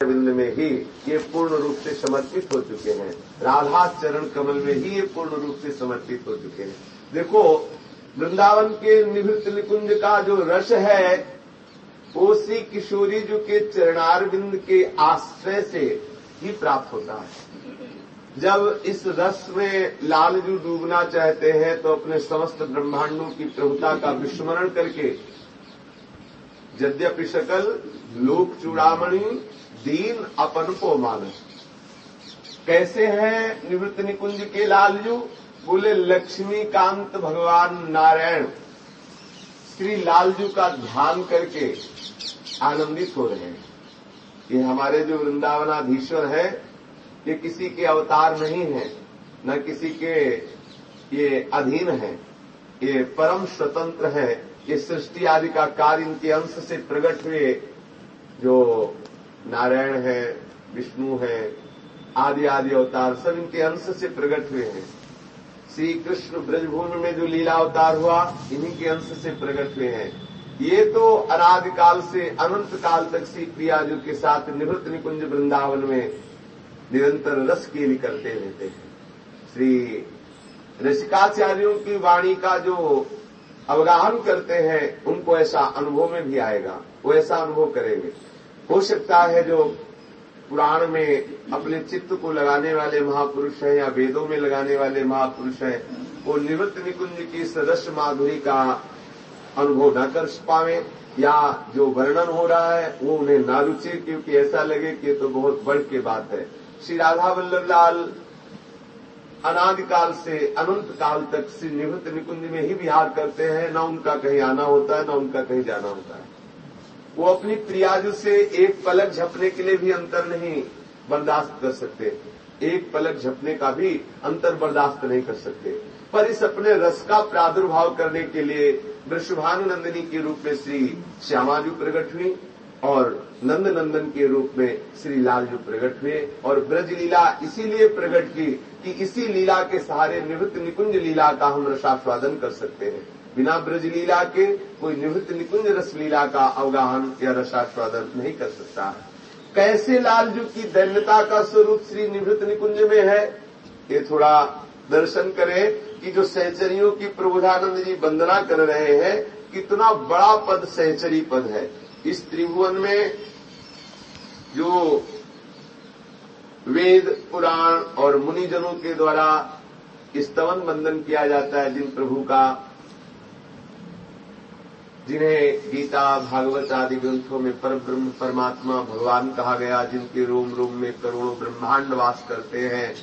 विंद में ही ये पूर्ण रूप से समर्पित हो चुके हैं। राधा चरण कमल में ही ये पूर्ण रूप से समर्पित हो चुके हैं। देखो, वृंदावन के निवृत्त निकुंज का जो रस है वो श्री किशोरी जी के चरणार बिंद के आश्रय से ही प्राप्त होता है। जब इस रस में लालजू डूबना चाहते हैं तो अपने समस्त ब्रह्मांडों की प्रभुता का विस्मरण करके, यद्यपि सकल लोक चूड़ामणि दीन अपन को मानस। कैसे हैं निवृत्त निकुंज के लालजू? बोले, लक्ष्मीकांत भगवान नारायण। श्री लालजू का ध्यान करके आनंदित हो रहे हैं। ये हमारे जो वृंदावनाधीश्वर है, ये किसी के अवतार नहीं है, न किसी के ये अधीन है। ये परम स्वतंत्र है। ये सृष्टि आदि का कार्य इनके अंश से प्रकट हुए जो नारायण है, विष्णु है, आदि आदि अवतार सब इनके अंश से प्रकट हुए हैं। श्री कृष्ण ब्रजभूमि में जो लीला अवतार हुआ, इन्हीं के अंश से प्रकट हुए हैं। ये तो अनादिकाल से अनंत काल तक श्री प्रियाजू के साथ निवृत्त निकुंज वृंदावन में निरंतर रस कील करते रहते हैं। श्री ऋषिकाचार्यों की वाणी का जो अवगाहन करते हैं, उनको ऐसा अनुभव में भी आएगा, वो ऐसा अनुभव करेंगे। हो सकता है जो पुराण में अपने चित्त को लगाने वाले महापुरुष हैं या वेदों में लगाने वाले महापुरुष हैं, वो निवृत्त निकुंज की सदस्य माधुरी का अनुभव न कर पावे या जो वर्णन हो रहा है, वो उन्हें ना रुचि, क्योंकि ऐसा लगे कि तो बहुत बढ़ के बात है। श्री राधा वल्लभ लाल अनादिकाल से अनंत काल तक श्री निवृत्त निकुंज में ही विहार करते हैं, न उनका कहीं आना होता है, न उनका कहीं जाना होता है। वो अपनी प्रियाजु से एक पलक झपने के लिए भी अंतर नहीं बर्दाश्त कर सकते। एक पलक झपने का भी अंतर बर्दाश्त नहीं कर सकते। पर इस अपने रस का प्रादुर्भाव करने के लिए वृषभानुनंदिनी के रूप में श्री श्यामाजू प्रकट हुई और नंद नंदन के रूप में श्री लालजू प्रकट हुए और ब्रज लीला इसीलिए प्रकट की कि इसी लीला के सहारे निवृत्त निकुंज लीला का हम रसास्वादन कर सकते हैं। बिना ब्रज लीला के कोई निवृत्त निकुंज रस लीला का अवगाहन या रसास्वादन नहीं कर सकता। कैसे लालजू की दैन्यता का स्वरूप श्री निवृत्त निकुंज में है? ये थोड़ा दर्शन करें कि जो सहचरियों की प्रबुधानंद जी वंदना कर रहे हैं, कितना बड़ा पद सहचरी पद है। इस त्रिभुवन में जो वेद, पुराण और मुनिजनों के द्वारा स्तवन बंदन किया जाता है जिन प्रभु का जिन्हें गीता, भागवत आदि ग्रंथों में पर ब्रह्म, परमात्मा, भगवान कहा गया, जिनके रोम रोम में करोड़ों ब्रह्मांड वास करते हैं।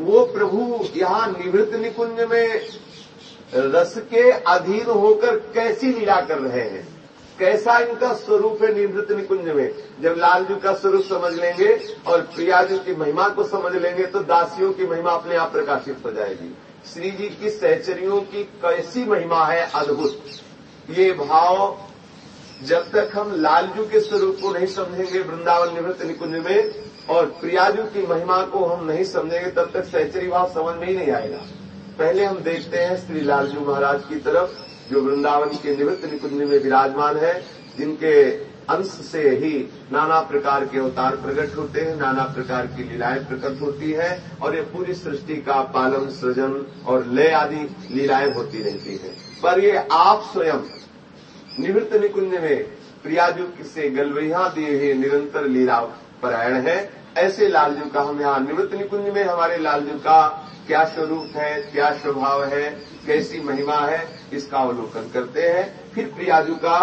वो प्रभु यहाँ निवृत्त निकुंज में रस के अधीन होकर कैसी लीला कर रहे हैं? कैसा इनका स्वरूप है निवृत्त निकुंज में? जब लालजू का स्वरूप समझ लेंगे और प्रियाजू की महिमा को समझ लेंगे तो दासियों की महिमा अपने आप प्रकाशित हो जाएगी। श्री जी की सहचरियों की कैसी महिमा है अद्भुत। ये भाव जब तक हम लालजू के स्वरूप को नहीं समझेंगे, वृंदावन निवृत्त निकुंज में, और प्रियाजू की महिमा को हम नहीं समझेंगे, तब तक सहचरी भाव समझ में ही नहीं आएगा। पहले हम देखते हैं श्री लालजू महाराज की तरफ़, जो वृंदावन के निवृत्त निकुंज में विराजमान है, जिनके अंश से ही नाना प्रकार के अवतार प्रकट होते हैं, नाना प्रकार की लीलाएँ प्रकट होती है और ये पूरी सृष्टि का पालन, सृजन और लय आदि लीलाएँ होती रहती है। पर ये आप स्वयं, निवृत्त निकुंज में प्रियाजू से गलवैया दिए हुए निरंतर लीला परायण है। ऐसे लालजू का हम यहाँ निवृत्त निकुंज में, हमारे लालजू का क्या स्वरूप है, क्या स्वभाव है, कैसी महिमा है, इसका अवलोकन करते हैं। फिर प्रियाजू का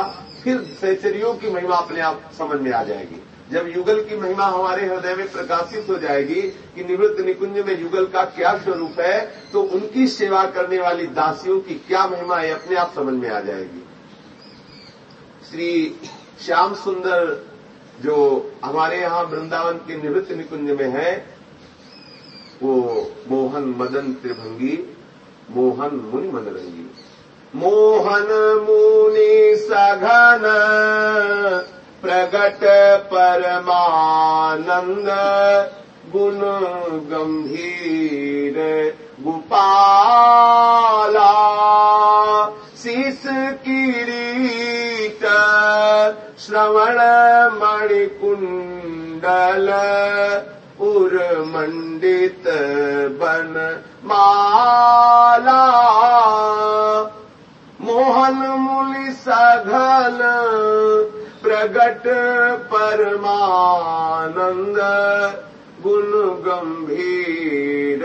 फिर सहचरियों की महिमा अपने आप समझ में आ जाएगी। जब युगल की महिमा हमारे हृदय में प्रकाशित हो जाएगी कि निवृत्त निकुंज में युगल का क्या स्वरूप है तो उनकी सेवा करने वाली दासियों की क्या महिमा है, अपने आप समझ में आ जाएगी। श्री श्याम सुंदर जो हमारे यहाँ वृंदावन के निवृत्त निकुंज में है, वो मोहन मदन त्रिभंगी, मोहन मुनि मनरंगी मोहन मुनि सघन प्रगट परमानंद गुण गंभीर गोपाला शीस किरीट श्रवण मणिकुण्डल उर्मण्डित बन माला मोहन मुनि सघन प्रगट परमानंद गुण गंभीर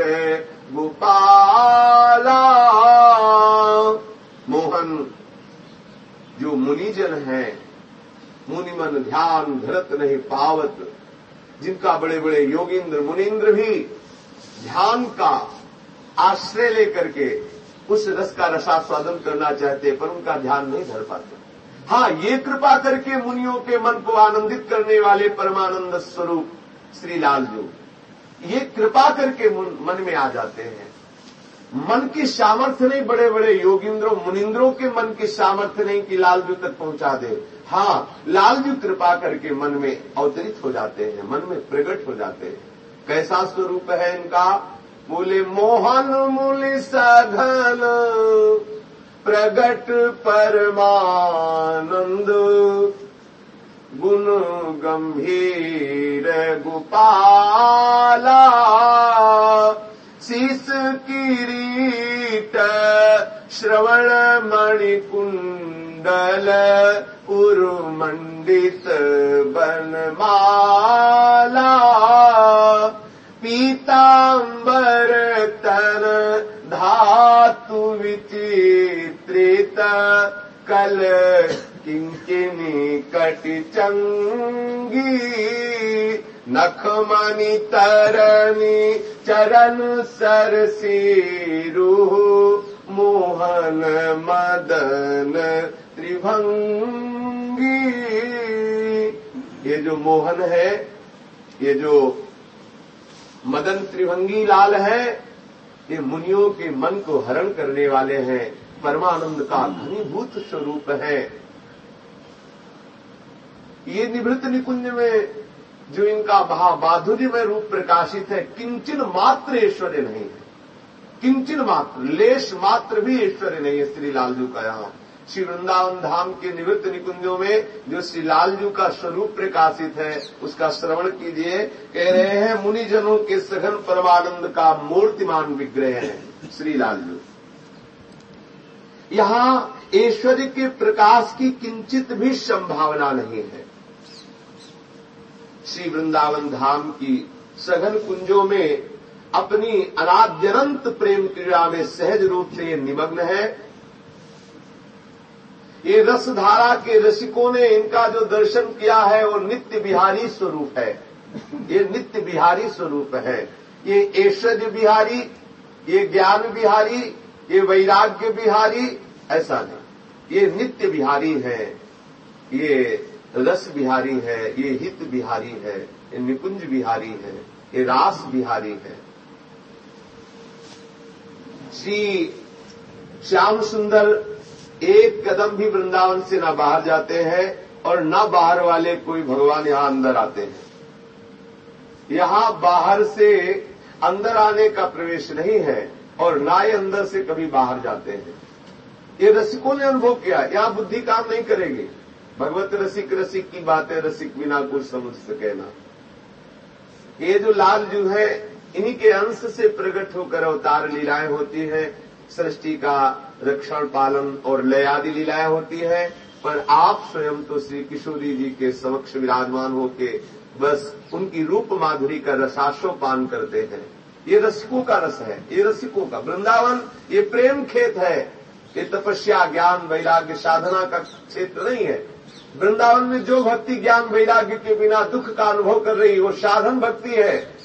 गोपाला। मोहन, जो मुनिजन है मुनि मन ध्यान धरत नहीं पावत, जिनका बड़े बड़े योगींद्र, मुनिंद्र भी ध्यान का आश्रय लेकर के उस रस का रसास्वादन करना चाहते पर उनका ध्यान नहीं धर पाते। हाँ ये कृपा करके मुनियों के मन को आनंदित करने वाले परमानंद स्वरूप श्री लाल जो, ये कृपा करके मन में आ जाते हैं। मन की सामर्थ्य नहीं बड़े बड़े योगिंद्रों, मुनिंद्रों के मन की सामर्थ्य नहीं कि लालजू तक पहुँचा दे। हाँ लालजू कृपा करके मन में अवतरित हो जाते हैं, मन में प्रकट हो जाते हैं। कैसा स्वरूप है इनका? बोले मोहन मूल सघन प्रगट परमानंद। गुण गंभीर गोपाला शीस किरीट श्रवण मणिकुण्डल उरुमण्डित बनमाला पीताम्बर तन धातु विचित्रित। कल किङ्किनी कटिचङ्गी नखमणि तरनि चरण सरसीरु मोहन मदन त्रिभंगी। ये जो मोहन है, ये जो मदन त्रिभंगी लाल है। ये मुनियों के मन को हरण करने वाले हैं। परमानंद का घनीभूत स्वरूप है। ये निवृत्त निकुंज में, जो इनका में रूप प्रकाशित है, किंचन मात्र ऐश्वर्य नहीं है। किंचन मात्र, लेश मात्र भी ऐश्वर्य नहीं है, श्री लालजू का यहाँ। श्री वृंदावन धाम के निवृत्त निकुंजों में जो श्री लालजू का स्वरूप प्रकाशित है, उसका श्रवण कीजिए। कह रहे हैं, मुनिजनों के सघन परमानंद का मूर्तिमान विग्रह है श्री लालजू यहाँ ऐश्वर्य के प्रकाश की किंचित भी संभावना नहीं है। श्री वृंदावन धाम की सघन कुंजों में अपनी अनाद्यनंत प्रेम क्रीड़ा में सहज रूप से ये निमग्न है। ये रसधारा के रसिकों ने इनका जो दर्शन किया है, वो नित्य बिहारी स्वरूप है। ये नित्य बिहारी स्वरूप है। ये ऐश्वर्य बिहारी, ये ज्ञान बिहारी, ये वैराग्य बिहारी, ऐसा नहीं। ये नित्य बिहारी है, ये रस बिहारी है, ये हित बिहारी है, ये निकुंज बिहारी है, ये रास बिहारी है। श्री श्याम सुंदर एक कदम भी वृंदावन से न बाहर जाते हैं और न बाहर वाले कोई भगवान यहाँ अंदर आते हैं। यहाँ बाहर से अंदर आने का प्रवेश नहीं है और ना ये अंदर से कभी बाहर जाते हैं। ये रसिकों ने अनुभव किया, यहाँ बुद्धि काम नहीं करेगी। भगवत रसिक रसिक की बातें रसिक बिना कुछ समझ सके ना। ये जो लाल जो है, इन्हीं के अंश से प्रकट होकर अवतार लीलाएँ होती हैं। सृष्टि का रक्षण, पालन और लय आदि लीलाएँ होती है, पर आप स्वयं तो श्री किशोरी जी के समक्ष विराजमान होके बस उनकी रूप माधुरी का रसाशो पान करते हैं। ये रसिकों का रस है, ये रसिकों का। वृंदावन, ये प्रेम खेत है, ये तपस्या, ज्ञान, वैराग्य, साधना का क्षेत्र नहीं है। वृंदावन में जो भक्ति ज्ञान, वैराग्य के बिना दुख का अनुभव कर रही, वो साधन भक्ति है।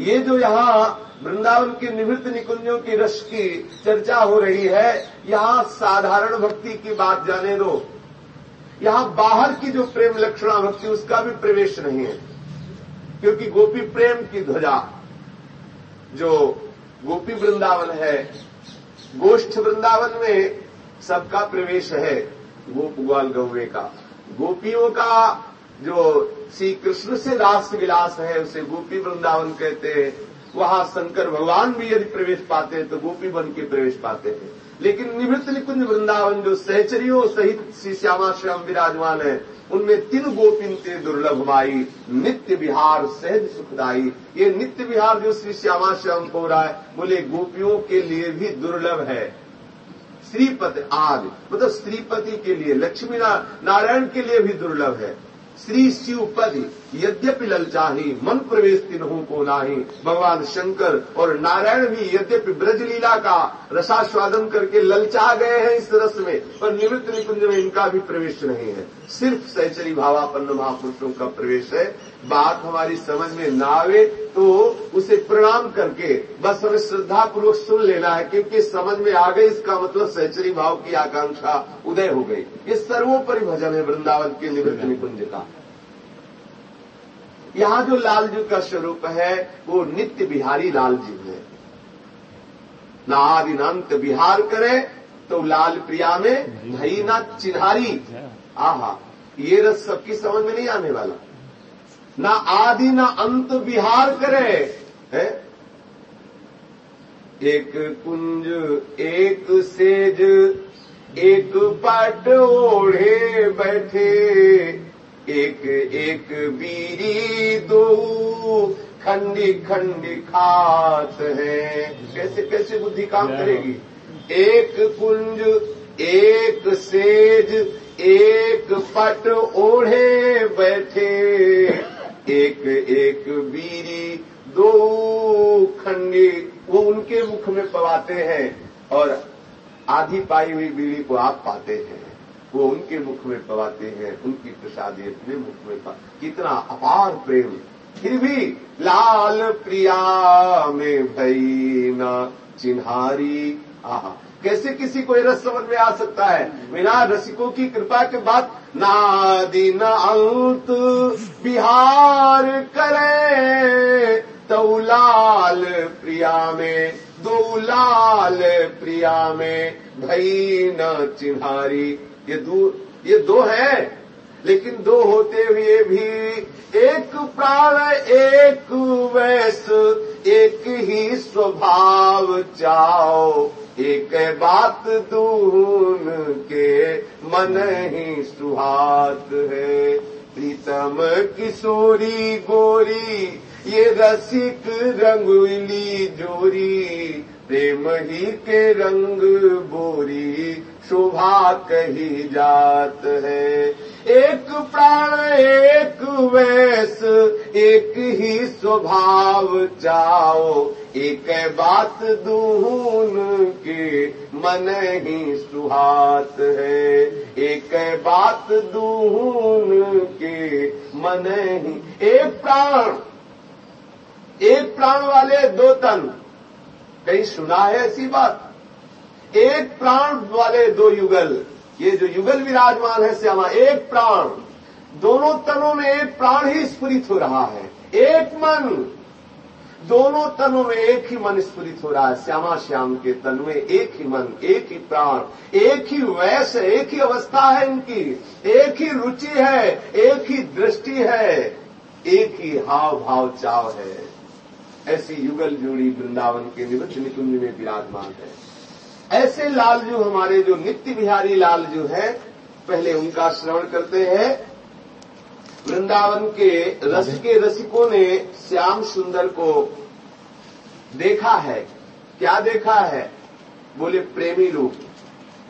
ये जो यहाँ वृंदावन के निवृत्त निकुंजों की रस की चर्चा हो रही है, यहाँ साधारण भक्ति की बात जाने दो। यहाँ बाहर की जो प्रेम लक्षणा भक्ति, उसका भी प्रवेश नहीं है। क्योंकि गोपी प्रेम की ध्वजा जो गोपी वृंदावन है, गोष्ठ वृंदावन में सबका प्रवेश है गोप ग्वाल गौवे का। गोपियों का जो श्री कृष्ण से रास विलास है, उसे गोपी वृंदावन कहते हैं। वहाँ शंकर भगवान भी यदि प्रवेश पाते हैं तो गोपी बन के प्रवेश पाते हैं। लेकिन निवृत्त निकुंज वृंदावन जो सहचरियों सहित श्री श्यामा श्याम विराजमान है, उनमें तीन गोपिनते दुर्लभ माई नित्य विहार, सहज सुखदाई। ये नित्य विहार जो श्री श्यामा श्याम को रहा है, बोले, गोपियों के लिए भी दुर्लभ है। श्रीपति आदि मतलब श्रीपति के लिए लक्ष्मी नारायण के लिए भी दुर्लभ है। श्री शिव पद यद्यपि ललचाही, मन प्रवेश तिन्हों को नाही। भगवान शंकर और नारायण भी यद्यपि ब्रजलीला का रसास्वादन करके ललचा गए हैं इस रस में, पर निवृत्त निकुंज में इनका भी प्रवेश नहीं है। सिर्फ़ सैचरी भावापन्न महापुरुषों का प्रवेश है। बात हमारी समझ में ना आवे तो उसे प्रणाम करके बस हमें श्रद्धा पूर्वक सुन लेना है, क्योंकि समझ में आ गई इसका मतलब सहचरी भाव की आकांक्षा उदय हो गई। ये सर्वोपरि भजन है वृंदावन के निवृत्त निकुंज का। यहाँ जो लाल जी का स्वरूप है, वो नित्य बिहारी लाल जी है। नादिनांत बिहार करे तो लाल प्रिया में भई ना चिन्हारी। आहा, ये रस सबकी समझ में नहीं आने वाला। ना आदि, ना अंत बिहार करे, है? एक कुंज, एक सेज, एक पट ओढ़े बैठे। एक एक बीरी दो खंडी खंडी खात है। कैसे कैसे बुद्धि काम करेगी? एक कुंज एक सेज एक पट ओढ़े बैठे। एक एक बीरी दो खंडी वो उनके मुख में पवाते हैं और आधी पाई हुई बीड़ी को आप पाते हैं। वो उनके मुख में पवाते हैं, उनकी प्रसादी अपने मुख में पा, कितना अपार प्रेम। फिर भी लाल प्रिया में भई न चिन्हारी, आह। कैसे किसी को रस समझ में आ सकता है? बिना रसिकों की कृपा के बाद नादि न अंत बिहार करे। तो लाल प्रिया में, दो लाल प्रिया में भई न चिन्हारी। ये दो ये दो है, लेकिन दो होते हुए भी एक प्राण, एक वैस, एक ही स्वभाव चाओ, एक बात दून के मन ही सुहात है। प्रीतम किशोरी गोरी, ये रसिक रंगुली जोरी, प्रेम ही के रंग बोरी शोभा कही जात है। एक प्राण, एक वैस, एक ही स्वभाव जाओ एक बात दून के, मन ही सुहात है। एक बात दून के, मन ही। एक प्राण एक प्राण वाले दो तन। कहीं सुना है ऐसी बात? एक प्राण वाले दो युगल। ये जो युगल विराजमान है श्यामा, एक प्राण। दोनों तनों में एक प्राण ही स्फुरित हो रहा है। एक मन। दोनों तनों में एक ही मन स्फुरित हो रहा है। श्यामा, श्याम के तन में एक ही मन, एक ही प्राण, एक ही वैस एक ही अवस्था है इनकी। एक ही रुचि है, एक ही दृष्टि है, एक ही हाव भाव चाव है। ऐसी युगल जोड़ी वृंदावन के निवृत्त निकुंज में विराजमान है। ऐसे लाल जो हमारे जो नित्य बिहारी लाल जो है पहले उनका श्रवण करते हैं। वृंदावन के रस के रसिकों ने श्याम सुंदर को देखा है। क्या देखा है? बोले प्रेमी रूप।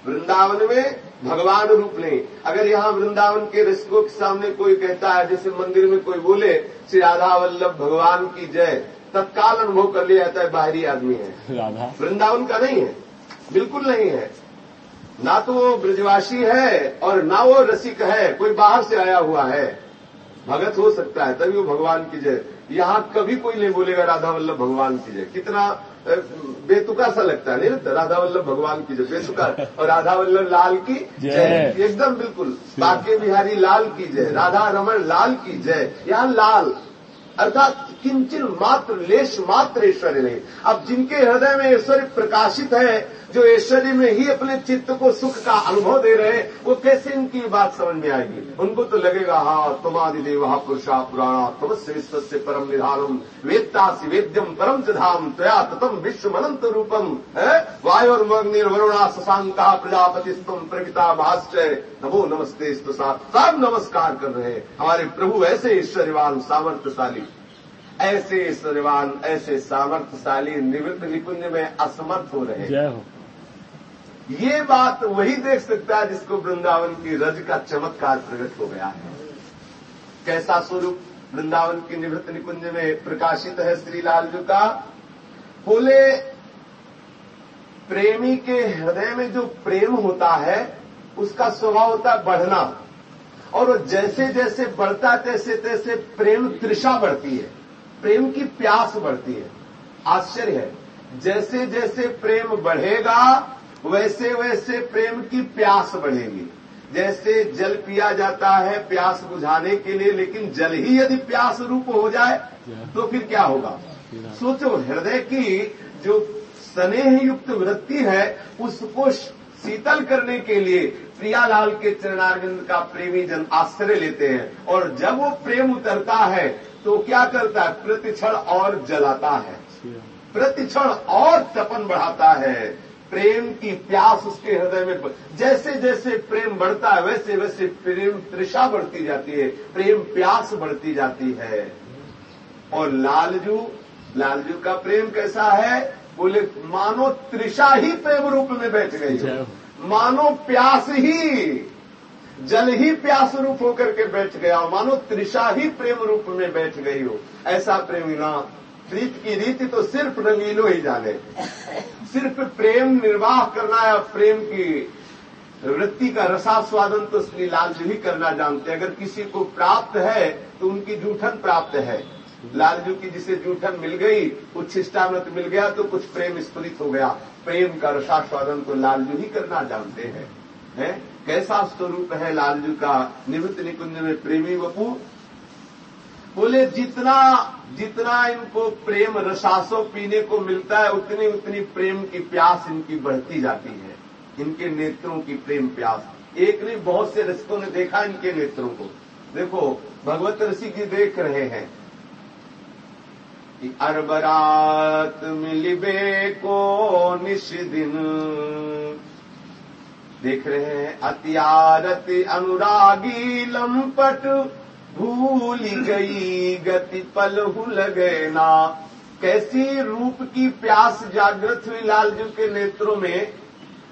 वृंदावन में भगवान रूप नहीं। अगर यहाँ वृंदावन के रसिकों के सामने कोई कहता है जैसे मंदिर में कोई बोले श्री राधा वल्लभ भगवान की जय तत्काल अनुभव कर लिया जाता है बाहरी आदमी है। राधा। वृंदावन का नहीं है। बिल्कुल नहीं है। ना तो वो ब्रजवासी है और ना वो रसिक है। कोई बाहर से आया हुआ है। भगत हो सकता है तभी वो भगवान की जय। यहाँ कभी कोई नहीं बोलेगा राधा वल्लभ भगवान की जय। कितना बेतुका सा लगता है नहीं राधा वल्लभ भगवान की जय बेतुका और राधा वल्लभ लाल की जय। एकदम बिल्कुल। बाके बिहारी लाल की जय राधा रमन लाल की जय। यहाँ लाल अर्थात किंचन मात्र, लेश मात्र ऐश्वर्य नहीं। अब जिनके हृदय में ऐश्वर्य प्रकाशित है, जो ऐश्वर्य में ही अपने चित्त को सुख का अनुभव दे रहे हैं, वो कैसे इनकी बात समझ में आएगी? उनको तो लगेगा हाँ तुमादि देव पुरुषा पुराणा, तमस्य विश्व से परम निधानम, वेत्तासी वेद्यम परम च धाम त्वया ततम विश्व मनंत रूपम, है? वायोर वरुणा शशांका प्रजापति स्तम प्रविता भाष्य नमो नमस्ते सब नमस्कार कर रहे हैं। हमारे प्रभु ऐसे ऐश्वर्यवान सामर्थ्यशाली। ऐसे ऐश्वर्यवान ऐसे सामर्थ्यशाली निवृत्त निकुंज में असमर्थ हो रहे हैं। ये बात वही देख सकता है जिसको वृंदावन की रज का चमत्कार प्रकट हो गया है। कैसा स्वरूप वृंदावन की निवृत्त निकुंज में प्रकाशित है श्री लालजू का? बोले प्रेमी के हृदय में जो प्रेम होता है उसका स्वभाव होता है बढ़ना। और जैसे जैसे बढ़ता तैसे तैसे प्रेम तृषा बढ़ती है। प्रेम की प्यास बढ़ती है। आश्चर्य है। जैसे जैसे प्रेम बढ़ेगा वैसे वैसे प्रेम की प्यास बढ़ेगी। जैसे जल पिया जाता है प्यास बुझाने के लिए, लेकिन जल ही यदि प्यास रूप हो जाए तो फिर क्या होगा? सोचो, हृदय की जो स्नेह युक्त वृत्ति है, उसको शीतल करने के लिए प्रियालाल के चरणारविंद का प्रेमी जन आश्रय लेते हैं। और जब वो प्रेम उतरता है तो क्या करता है? प्रतिक्षण और जलाता है। प्रतिक्षण और तपन बढ़ाता है। प्रेम की प्यास उसके हृदय में जैसे जैसे प्रेम बढ़ता है वैसे वैसे प्रेम तृषा बढ़ती जाती है प्रेम प्यास बढ़ती जाती है। और लालजू लालजू का प्रेम कैसा है? बोले मानो तृषा ही प्रेम रूप में बैठ गई मानो प्यास ही जल ही प्यास रूप होकर के बैठ गया। मानो त्रिषा ही प्रेम रूप में बैठ गई हो। ऐसा प्रेमी ना प्रीत की रीति तो सिर्फ़ रंगीलो ही जाने। सिर्फ़ प्रेम निर्वाह करना या प्रेम की वृत्ति का रसास्वादन तो श्री लालजू ही करना जानते हैं। अगर किसी को प्राप्त है तो उनकी जूठन प्राप्त है। लालजू की जिसे जूठन मिल गई, कुछ शिष्टामृत मिल गया तो कुछ प्रेम स्फुरित हो गया। प्रेम का रसास्वादन तो लालजू ही करना जानते हैं। है? कैसा स्वरूप है लालजू का? निवृत्त निकुंज में प्रेमी वपू बोले, जितना जितना इनको प्रेम रसासो पीने को मिलता है, उतनी उतनी प्रेम की प्यास इनकी बढ़ती जाती है। इनके नेत्रों की प्रेम प्यास। एक नहीं, बहुत से रसिकों ने देखा इनके नेत्रों को। देखो, भगवत ऋषि की देख रहे हैं कि अरबरात मिलिबे को निश दिन देख रहे हैं, अत्यारति अनुरागी लंपट, भूल गई गति पल हुल गए ना। कैसी रूप की प्यास जागृत हुई लालजू के नेत्रों में?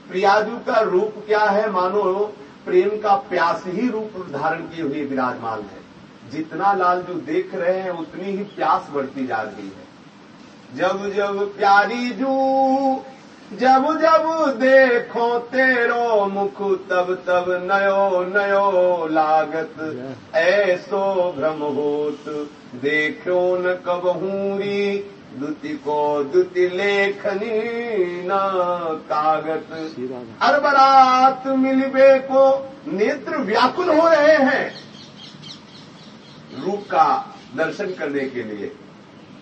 प्रियाजू का रूप क्या है मानो? प्रेम का प्यास ही रूप धारण किए हुए विराजमान है। जितना लालजू देख रहे हैं, उतनी ही प्यास बढ़ती जा रही है। जब जब प्यारी जू जब जब देखो तेरो मुख, तब तब नयो नयो लागत। ऐसो भ्रम होत देखो न कब हूरी। दुति को दुति लेखनी न कागत। हर अरबरात मिलबे को नेत्र व्याकुल हो रहे हैं। रूप का दर्शन करने के लिए।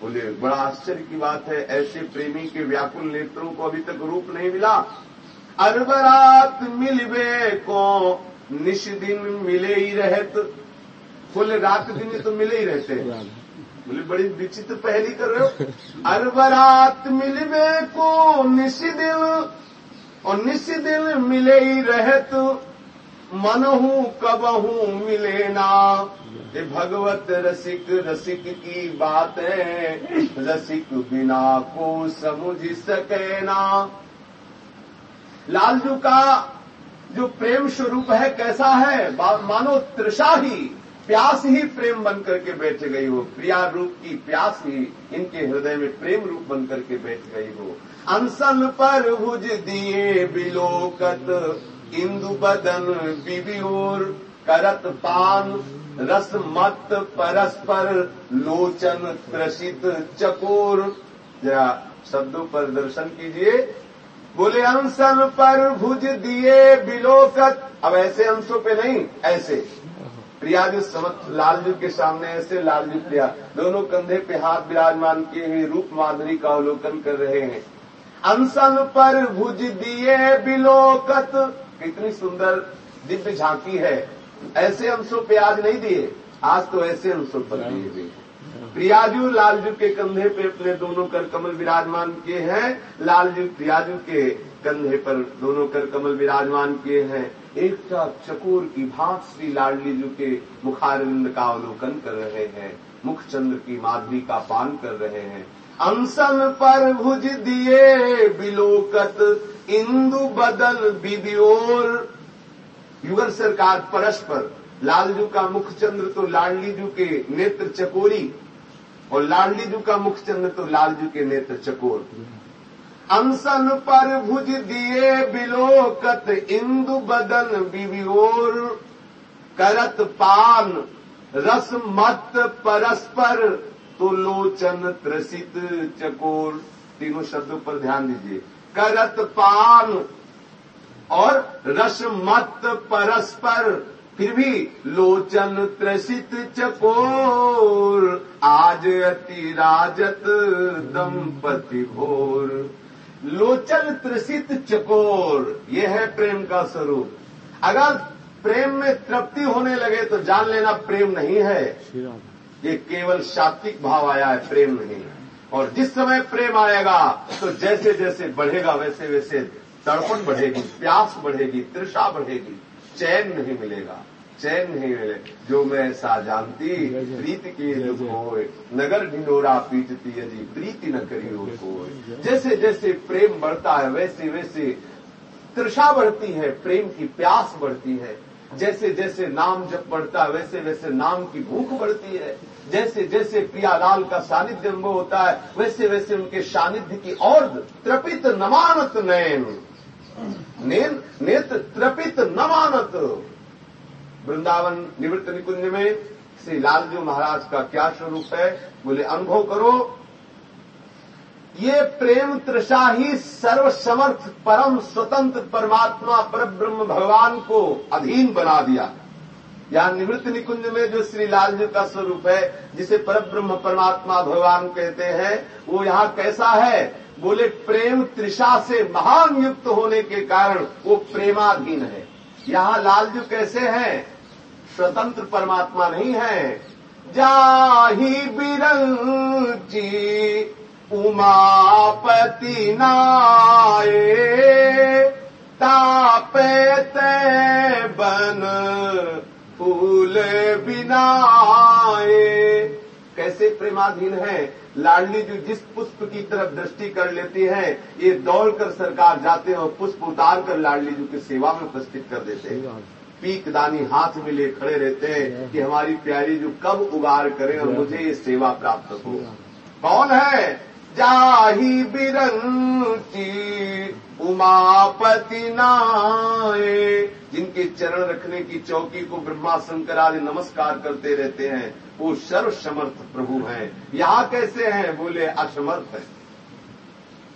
बोले बड़ा आश्चर्य की बात है ऐसे प्रेमी के व्याकुल नेत्रों को अभी तक रूप नहीं मिला। अरबरात मिलबे को निश दिन मिले ही रहत। बोले रात दिन तो मिले ही रहते हैं। बोले बड़ी विचित्र पहली कर रहे हो। अरबरात मिलबे को निश दिन और निश दिन मिले ही रहत। मन हूँ कब हूँ मिले ना। ये भगवत रसिक रसिक की बात है रसिक बिना को समझ सके ना। लालजू का जो प्रेम स्वरूप है, कैसा है? मानो तृषा ही, प्यास ही प्रेम बन करके बैठ गई हो। प्रिया रूप की प्यास ही इनके हृदय में प्रेम रूप बन करके बैठ गई हो। अनसन पर भुज दिए बिलोकत इंदु बदन बिबियोर, करत पान, रस मत परस्पर, लोचन त्रसित चकोर। जरा शब्दों पर दर्शन कीजिए। बोले अंशन पर भुज दिए बिलोकत। अब ऐसे अंशों पे नहीं, ऐसे। प्रियाजू समक्ष लालजू के सामने ऐसे लालजू प्रिया। दोनों कंधे पे हाथ विराजमान किए हुए रूप माधुरी का अवलोकन कर रहे हैं। अनसन पर भुज दिए बिलोकत। कितनी सुंदर दिव्य झांकी है। ऐसे अंशों पे आज नहीं दिए। आज तो ऐसे अंशों पर दिए हुए प्रियाजू लालजू के कंधे पे अपने दोनों कर कमल विराजमान किए हैं। लालजू प्रियाजू के कंधे पर दोनों कर कमल विराजमान किए हैं। एक चकोर की भाग श्री लाडली जी के मुखारविंद का अवलोकन कर रहे हैं। मुखचंद्र की माधुरी का पान कर रहे हैं। अंसन पर भुज दिए बिलोकत, इंदु बदल बिदियोर युगल सरकार परस्पर, लालजू का मुखचंद्र तो लाडलीजू के नेत्र चकोरी, और लाडलीजू का मुखचंद्र तो लालजू के नेत्र चकोर। अनसन पर भुज दिए बिलोकत, इंदु बदन बिवियोर करत पान, रस मत परस्पर तो लोचन त्रसित चकोर। तीनों शब्दों पर ध्यान दीजिए। करत पान और रस मत परस्पर, फिर भी लोचन त्रसित चकोर। आज अति राजत दंपति भोर। लोचन त्रसित चकोर ये है प्रेम का स्वरूप। अगर प्रेम में तृप्ति होने लगे तो जान लेना प्रेम नहीं है। ये केवल सात्विक भाव आया है, प्रेम नहीं और जिस समय प्रेम आएगा तो जैसे जैसे बढ़ेगा, वैसे वैसे तड़पण बढ़ेगी, प्यास बढ़ेगी, तृषा बढ़ेगी, चैन नहीं मिलेगा। चैन नहीं मिले। जो मैं ऐसा जानती, प्रीत के हो नगर ढिंडोरा पीटती यदि प्रीति न करी हो कोई। जैसे जैसे प्रेम बढ़ता है, वैसे वैसे तृषा बढ़ती है, प्रेम की प्यास बढ़ती है जैसे जैसे नाम जब बढ़ता है, वैसे वैसे नाम की भूख बढ़ती है। जैसे जैसे प्रियालाल का सानिध्य अनुभव होता है, वैसे वैसे उनके सानिध्य की और त्रपित नमानत नयन। नेत्र त्रपित नमानत वृंदावन निवृत्त निकुंज में श्री लालजू महाराज का क्या स्वरूप है? बोले, अनुभव करो ये प्रेम तृषा ही सर्वसमर्थ परम स्वतंत्र परमात्मा पर ब्रह्म भगवान को अधीन बना दिया। यहाँ निवृत्त निकुंज में जो श्री लालजू का स्वरूप है, जिसे पर ब्रह्म परमात्मा भगवान कहते हैं, वो यहाँ कैसा है? बोले, प्रेम त्रिषा से महान युक्त होने के कारण वो प्रेमाधीन है। यहाँ लालजू कैसे हैं? स्वतंत्र परमात्मा नहीं है। जाही बिरंची उमापति नाये ते बन फूल बिनाए कैसे प्रेमाधीन है? लाडली जो जिस पुष्प की तरफ़ दृष्टि कर लेती है, ये दौड़कर सरकार जाते हैं और पुष्प उतार कर लाडली जी की सेवा में उपस्थित कर देते हैं। पीक दानी हाथ में ले खड़े रहते हैं कि हमारी प्यारी जो कब उगार करे और मुझे ये सेवा प्राप्त हो। कौन है? जाही बिरंती उमापति नाए जिनके चरण रखने की चौकी को ब्रह्मा शंकर आदि नमस्कार करते रहते हैं, वो सर्व समर्थ प्रभु हैं। यहाँ कैसे हैं? बोले, असमर्थ है।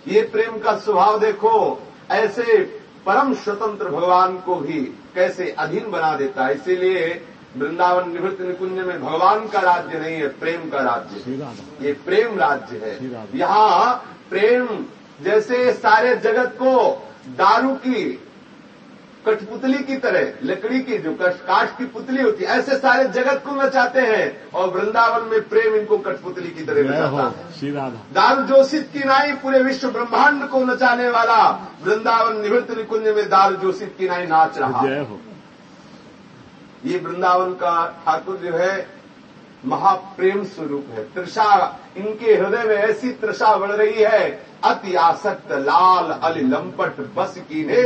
ये प्रेम का स्वभाव देखो, ऐसे परम स्वतंत्र भगवान को भी कैसे अधीन बना देता है। इसीलिए वृंदावन निवृत्त निकुंज में भगवान का राज्य नहीं है प्रेम का राज्य ये प्रेम राज्य है। यहाँ प्रेम जैसे सारे जगत को दारू की कठपुतली की तरह लकड़ी की जो काठ की पुतली होती है ऐसे सारे जगत को नचाते हैं और वृंदावन में प्रेम इनको कठपुतली की तरह नचाता है। दारू जोशित की नाई पूरे विश्व ब्रह्मांड को नचाने वाला वृंदावन निवृत्त निकुंज में दारू जोशित की नाई नाच रहा। ये वृंदावन का ठाकुर जो है महाप्रेम स्वरूप है। त्रिषा इनके हृदय में ऐसी त्रिषा बढ़ रही है अति आसक्त लाल अली लंपट बस की ने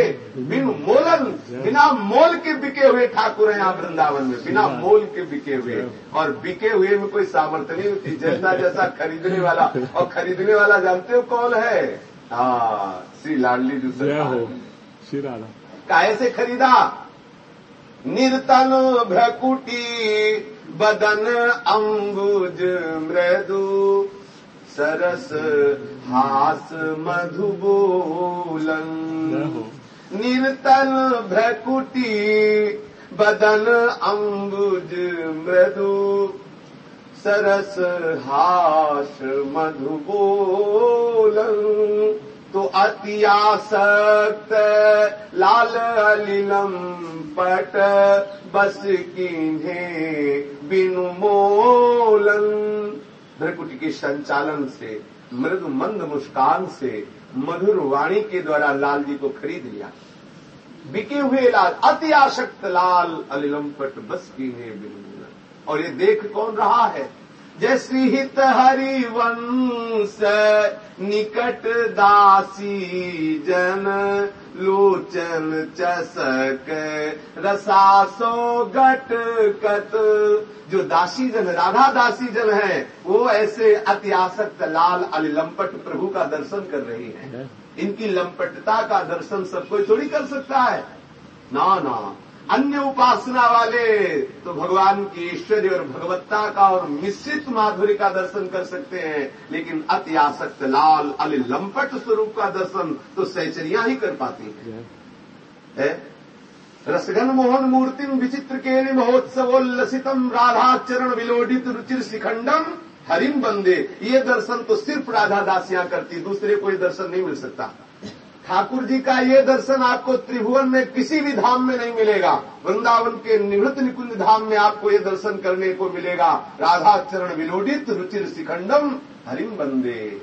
बिन मोलन बिना मोल के बिके हुए ठाकुर हैं यहाँ वृंदावन में बिना मोल के बिके हुए। और बिके हुए में कोई सामर्थ्य नहीं होती जैसा जैसा खरीदने वाला और खरीदने वाला जानते हो कौन है? हाँ श्री लाडली जी श्री राधा। काहे खरीदा? निर्तन भ्रकुटी बदन अंबुज मृदु। सरस हास मधुबोलन निर्तन भ्रकुटी बदन अम्बुज मृदु। सरस हास मधु बोलन तो अति आसक्त, लाल अलिलम पट, बस कीन्हे बिनु मोलन। भ्रकुटी के संचालन से, मृदु मंद मुस्कान से, मधुर वाणी के द्वारा लाल जी को खरीद लिया। बिके हुए लाल, अति आसक्त लाल अलिलम पट, बस कीन्हे बिनु मोलन। और ये देख कौन रहा है? जैसी हित हरिवंश निकट दासी जन लोचन चसक रसासो गट कत। जो दासी जन राधा दासी जन है वो ऐसे अति आसक्त लाल अलिलंपट प्रभु का दर्शन कर रही है। इनकी लंपटता का दर्शन सब कोई थोड़ी कर सकता है? ना ना। अन्य उपासना वाले तो भगवान की ऐश्वर्य और भगवत्ता का और मिश्रित माधुर्य का दर्शन कर सकते हैं, लेकिन अति आसक्त लाल अली लंपट स्वरूप का दर्शन तो सैचरिया ही कर पाती है? रसगन मोहन मूर्तिम विचित्र के महोत्सवोल्लसितम राधा चरण विलोडित रुचिर शिखंडम हरिम बंदे ये दर्शन तो सिर्फ़ राधा दासियाँ करती, दूसरे कोई दर्शन नहीं मिल सकता। ठाकुर जी का ये दर्शन आपको त्रिभुवन में किसी भी धाम में नहीं मिलेगा। वृंदावन के निवृत्त निकुंज धाम में आपको ये दर्शन करने को मिलेगा। राधा चरण विलोडित रुचिर शिखंडम हरिम बंदे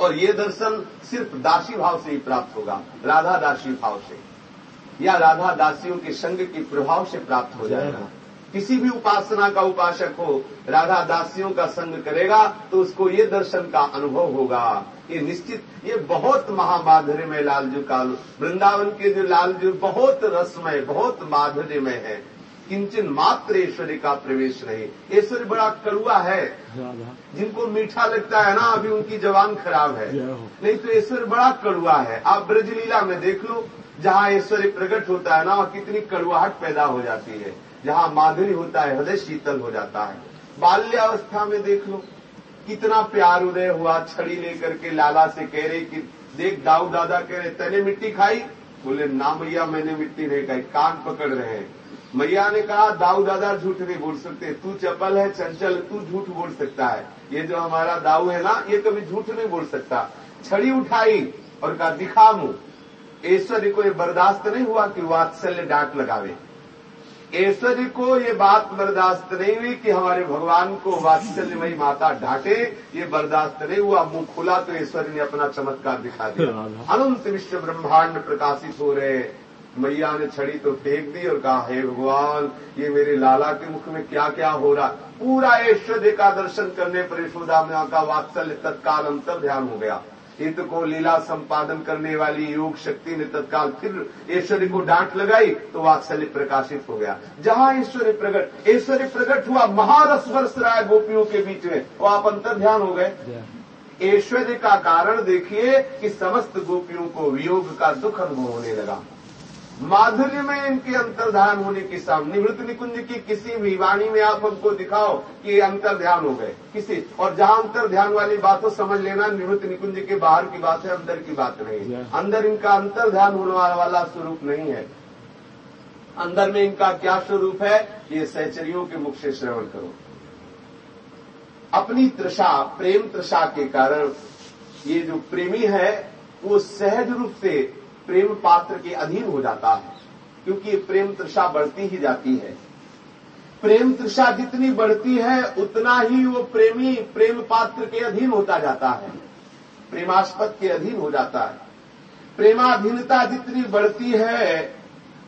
और ये दर्शन सिर्फ़ दासी भाव से ही प्राप्त होगा, राधा दासी भाव से। या राधा दासियों के संग के प्रभाव से प्राप्त हो जाएगा। किसी भी उपासना का उपासक हो राधा दासियों का संग करेगा तो उसको ये दर्शन का अनुभव होगा। ये निश्चित ये बहुत महामाधुर्यमय लालजू का वृंदावन के जो लालजू बहुत रसमय बहुत माधुर्यमय है। किंचन मात्र ऐश्वर्य का प्रवेश नहीं। ऐश्वर्य बड़ा कड़ुआ है। जिनको मीठा लगता है ना अभी उनकी जवान खराब है। नहीं तो ऐश्वर्य बड़ा कड़ुआ है। आप ब्रजलीला में देख लो जहाँ ऐश्वर्य प्रकट होता है ना वहाँ कितनी कड़ुआहट पैदा हो जाती है। जहाँ माधुरी होता है, हृदय शीतल हो जाता है। बाल्यावस्था में देख लो, कितना प्यार उदय हुआ, छड़ी लेकर के लाला से कह रहे कि देख, दाऊ दादा कह रहे, तेने मिट्टी खाई? बोले, ना मैया, मैंने मिट्टी नहीं खाई, कान पकड़ रहे हैं। मैया ने कहा, दाऊ दादा झूठ नहीं बोल सकते, तू चपल है, चंचल, तू झूठ बोल सकता है। ये जो हमारा दाऊ है ना, ये कभी झूठ नहीं बोल सकता। छड़ी उठाई और कहा, दिखा मुँह। ऐश्वर्य को ये बर्दाश्त नहीं हुआ कि वात्सल्य डांट लगावे। ऐश्वर्य को ये बात बर्दाश्त नहीं हुई कि हमारे भगवान को वात्सल्यमयी माता ढाटे ये बर्दाश्त नहीं हुआ मुँह खुला तो ऐश्वर्य ने अपना चमत्कार दिखा दिया। अनंत विश्व ब्रह्मांड प्रकाशित हो रहे मैया ने छड़ी तो फेंक दी और कहा हे भगवान ये मेरे लाला के मुख में क्या क्या हो रहा पूरा ऐश्वर्य का दर्शन करने पर यशोदा में का वात्सल्य तत्काल अंतर ध्यान हो गया। हित को लीला संपादन करने वाली योग शक्ति ने तत्काल फिर ऐश्वर्य को डांट लगाई तो वात्सल्य प्रकाशित हो गया। जहाँ ऐश्वर्य प्रकट ऐश्वर्य प्रकट हुआ महारस वर्ष रहा है गोपियों के बीच में। वो आप अंतर ध्यान हो गए। ऐश्वर्य का कारण देखिए कि समस्त गोपियों को वियोग का दुख अनुभव होने लगा। माधुर्य में इनके अंतर्ध्यान होने के सामने निवृत्त निकुंज की किसी भी वाणी में आप हमको दिखाओ कि ये अंतर ध्यान हो गए। किसी और जहाँ अंतर ध्यान वाली बात हो समझ लेना निवृत्त निकुंज के बाहर की बात है अंदर की बात नहीं अंदर इनका अंतर ध्यान होने वाला स्वरूप नहीं है। अंदर में इनका क्या स्वरूप है? ये सहचरियों के मुख से श्रवण करो। अपनी तृषा प्रेम तृषा के कारण ये जो प्रेमी है वो सहज रूप से प्रेम पात्र के अधीन हो जाता है, क्योंकि प्रेम तृषा बढ़ती ही जाती है। प्रेम तृषा जितनी बढ़ती है, उतना ही वो प्रेमी प्रेम पात्र के अधीन होता जाता है। प्रेमास्पद के अधीन हो जाता है। प्रेमाधीनता जितनी बढ़ती है,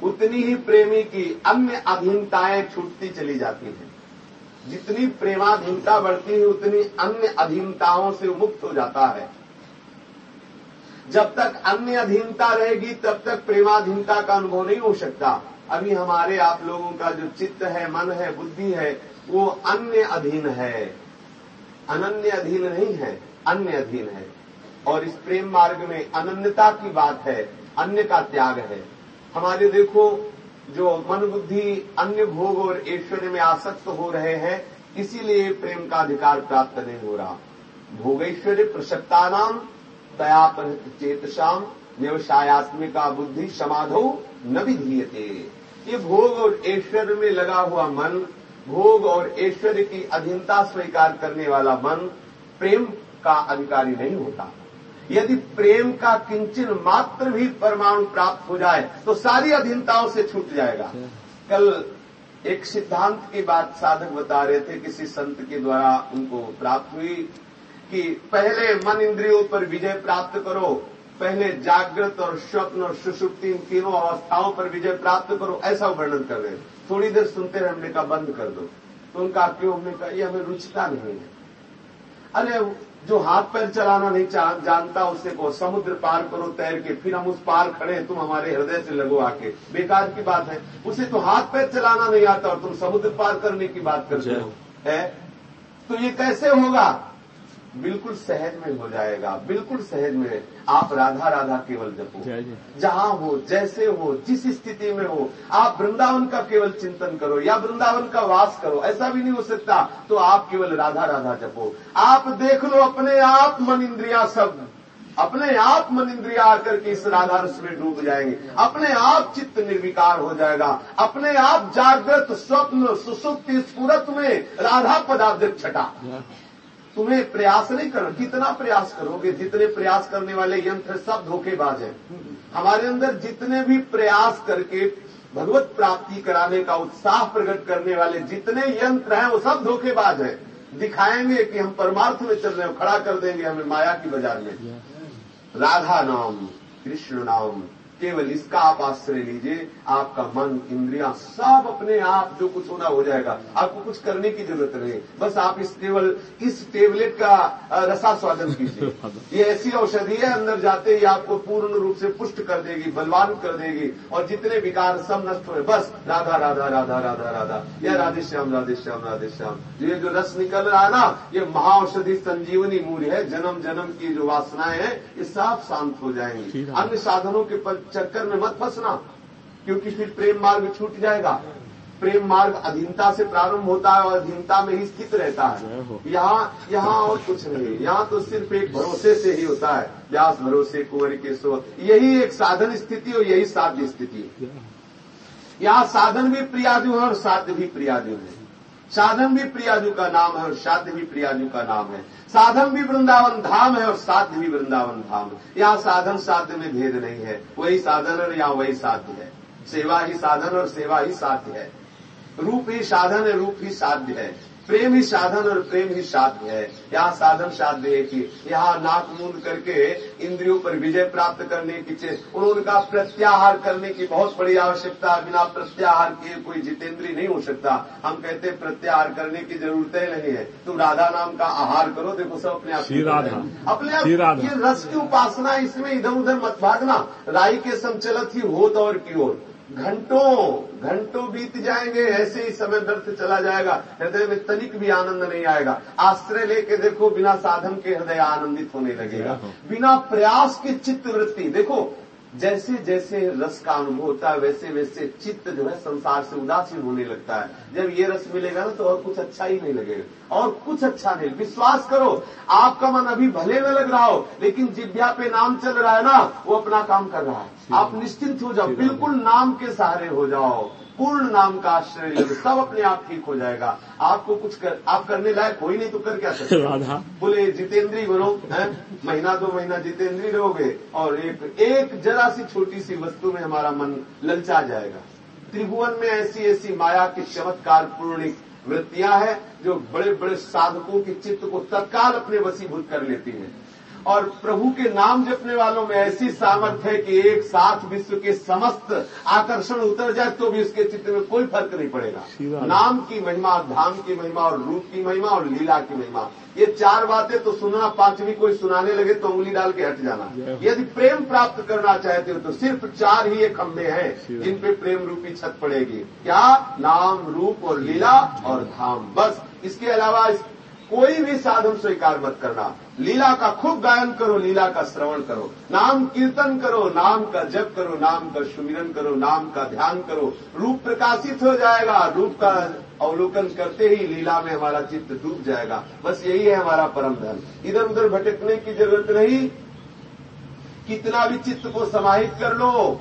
उतनी ही प्रेमी की अन्य अधीनताएँ छूटती चली जाती हैं। जितनी प्रेमाधीनता बढ़ती है, उतनी अन्य अधीनताओं से मुक्त हो जाता है। जब तक अन्य अधीनता रहेगी, तब तक प्रेमाधीनता का अनुभव नहीं हो सकता। अभी हमारे आप लोगों का जो चित्त है, मन है, बुद्धि है, वो अन्य अधीन है। अनन्य अधीन नहीं है, अन्य अधीन है। और इस प्रेम मार्ग में अनन्यता की बात है, अन्य का त्याग है। हमारे देखो, जो मन बुद्धि, अन्य भोग और ऐश्वर्य में आसक्त हो रहे हैं, इसीलिए प्रेम का अधिकार प्राप्त नहीं हो रहा। भोगैश्वर्य प्रसक्ता नाम दयापरत चेतशाम व्यवसायत्मिका बुद्धि समाधो न विधीयते। ये भोग और ऐश्वर्य में लगा हुआ मन भोग और ऐश्वर्य की अधीनता स्वीकार करने वाला मन प्रेम का अधिकारी नहीं होता। यदि प्रेम का किंचन मात्र भी परमाणु प्राप्त हो जाए तो सारी अधीनताओं से छूट जाएगा। कल एक सिद्धांत की बात साधक बता रहे थे किसी संत के द्वारा उनको प्राप्त हुई। कि पहले मन इंद्रियों पर विजय प्राप्त करो पहले जागृत और स्वप्न और सुषुप्ति इन तीनों अवस्थाओं पर विजय प्राप्त करो ऐसा वर्णन कर रहे थोड़ी देर सुनते रहे हमने कहा बंद कर दो। तो उनका क्यों हमने कहा ये हमें रुचता नहीं है। अरे जो हाथ पैर चलाना नहीं जानता उससे को समुद्र पार करो तैर के फिर हम उस पार खड़े तुम हमारे हृदय से लगो आके। बेकार की बात है। उसे तो हाथ पैर चलाना नहीं आता और तुम समुद्र पार करने की बात करते हो। है? तो ये कैसे होगा? बिल्कुल सहज में हो जाएगा बिल्कुल सहज में। आप राधा राधा केवल जपो। जहाँ हो जैसे हो जिस स्थिति में हो आप वृंदावन का केवल चिंतन करो या वृंदावन का वास करो ऐसा भी नहीं हो सकता तो आप केवल राधा राधा जपो। आप देख लो अपने आप मन इंद्रिया सब। अपने आप मन इंद्रिया आकर के इस राधा रस में डूब जाएँगे। अपने आप चित्त निर्विकार हो जाएगा। अपने आप जागृत स्वप्न सुसुप्त स्फूरत में राधा पदार्थ छटा। तुम्हें प्रयास नहीं करो कितना प्रयास करोगे, जितने प्रयास करने वाले यंत्र सब धोखेबाज हैं। हमारे अंदर जितने भी प्रयास करके भगवत प्राप्ति कराने का उत्साह प्रकट करने वाले जितने यंत्र हैं, वो सब धोखेबाज हैं। दिखाएँगे कि हम परमार्थ में चल रहे हैं, खड़ा कर देंगे हमें माया की बाज़ार में। राधा नाम, कृष्ण नाम केवल इसका आप आश्रय लीजिए आपका मन इंद्रिया सब अपने आप जो कुछ होना हो जाएगा। आपको कुछ करने की ज़रूरत नहीं। बस आप इस केवल इस टेबलेट का रसास्वादन कीजिए। ये ऐसी औषधि है अंदर जाते ही आपको पूर्ण रूप से पुष्ट कर देगी बलवान कर देगी और जितने विकार सब नष्ट हुए बस राधा राधा राधा राधा राधा। या राधे श्याम राधे श्याम राधे श्याम। ये जो रस निकल रहा ना ये महाऔषधि संजीवनी मूल्य है। जन्म जन्म की जो वासनाएँ हैं ये सब शांत हो जाएँगी। अन्य साधनों के चक्कर में मत फंसना क्योंकि फिर प्रेम मार्ग छूट जाएगा। प्रेम मार्ग अधीनता से प्रारंभ होता है और अधीनता में ही स्थित रहता है। यहाँ यहाँ और कुछ नहीं। यहाँ तो सिर्फ़ एक भरोसे से ही होता है। व्यास भरोसे कुंवर के सो यही एक साधन स्थिति और यही साध्य स्थिति यहाँ साधन भी प्रियाजु है और साध्य भी प्रियाजु है। साधन भी प्रियाजू का नाम है और साध्य भी प्रियाजू का नाम है। साधन भी वृंदावन धाम है और साध्य भी वृंदावन धाम। है यहाँ साधन साध्य में भेद नहीं है। वही साधन और यहाँ वही साध्य है। सेवा ही साधन और सेवा ही साध्य है। रूप ही साधन है, रूप ही साध्य है। प्रेम ही साधन और प्रेम ही साध्य है। यहाँ साधन साध्य है। कि यहाँ नाक मूंद करके इंद्रियों पर विजय प्राप्त करने की चेत उन्होंने कहा प्रत्याहार करने की बहुत बड़ी आवश्यकता बिना प्रत्याहार किए कोई जितेंद्री नहीं हो सकता। हम कहते प्रत्याहार करने की ज़रूरत ही नहीं है। तुम राधा नाम का आहार करो देखो सब अपने आप अपने आप ये रस की उपासना इसमें इधर उधर मत भागना। राई के संचलत ही होत और की ओर। घंटों घंटों बीत जाएँगे ऐसे ही समय व्यर्थ चला जाएगा। हृदय में तनिक भी आनंद नहीं आएगा। आश्रय लेके देखो बिना साधन के हृदय आनंदित होने लगेगा। बिना प्रयास की चित्त वृत्ति देखो जैसे जैसे रस का अनुभव होता है वैसे वैसे चित्त जो है संसार से उदासीन होने लगता है। जब ये रस मिलेगा ना तो और कुछ अच्छा ही नहीं लगेगा। और कुछ अच्छा नहीं। विश्वास करो आपका मन अभी भले में लग रहा हो लेकिन जिभ्या पे नाम चल रहा है ना वो अपना काम कर रहा है। आप निश्चिंत हो जाओ बिल्कुल नाम के सहारे हो जाओ। पूर्ण नाम का आश्रय लीजिए सब अपने आप ठीक हो जाएगा। आपको कुछ कर आप करने लायक कोई नहीं तो कर क्या सकते? राधा। बोले जितेंद्री बनो है? महीना दो महीना जितेंद्री रहोगे और एक एक जरा सी छोटी सी वस्तु में हमारा मन ललचा जाएगा। त्रिभुवन में ऐसी ऐसी माया की चमत्कार पूर्ण वृत्तियाँ हैं जो बड़े बड़े साधकों के चित्त को तत्काल अपने वसीभूत कर लेती हैं। और प्रभु के नाम जपने वालों में ऐसी सामर्थ्य है कि एक साथ विश्व के समस्त आकर्षण उतर जाए तो भी उसके चित्र में कोई फ़र्क नहीं पड़ेगा। नाम की महिमा धाम की महिमा और रूप की महिमा और लीला की महिमा। ये चार बातें तो सुनना पांचवी कोई सुनाने लगे तो उंगली डाल के हट जाना। यदि प्रेम प्राप्त करना चाहते हो तो सिर्फ़ चार ही ये खंभे हैं जिन पे प्रेम रूपी छत पड़ेगी। क्या? नाम रूप और लीला और धाम। बस इसके अलावा कोई भी साधन स्वीकार मत करना। लीला का खूब गायन करो, लीला का श्रवण करो। नाम कीर्तन करो, नाम का जप करो, नाम का सुमिरन करो, नाम का ध्यान करो। रूप प्रकाशित हो जाएगा, रूप का अवलोकन करते ही लीला में हमारा चित्त डूब जाएगा। बस यही है हमारा परम धर्म। इधर उधर भटकने की ज़रूरत नहीं। कितना भी चित्त को समाहित कर लो।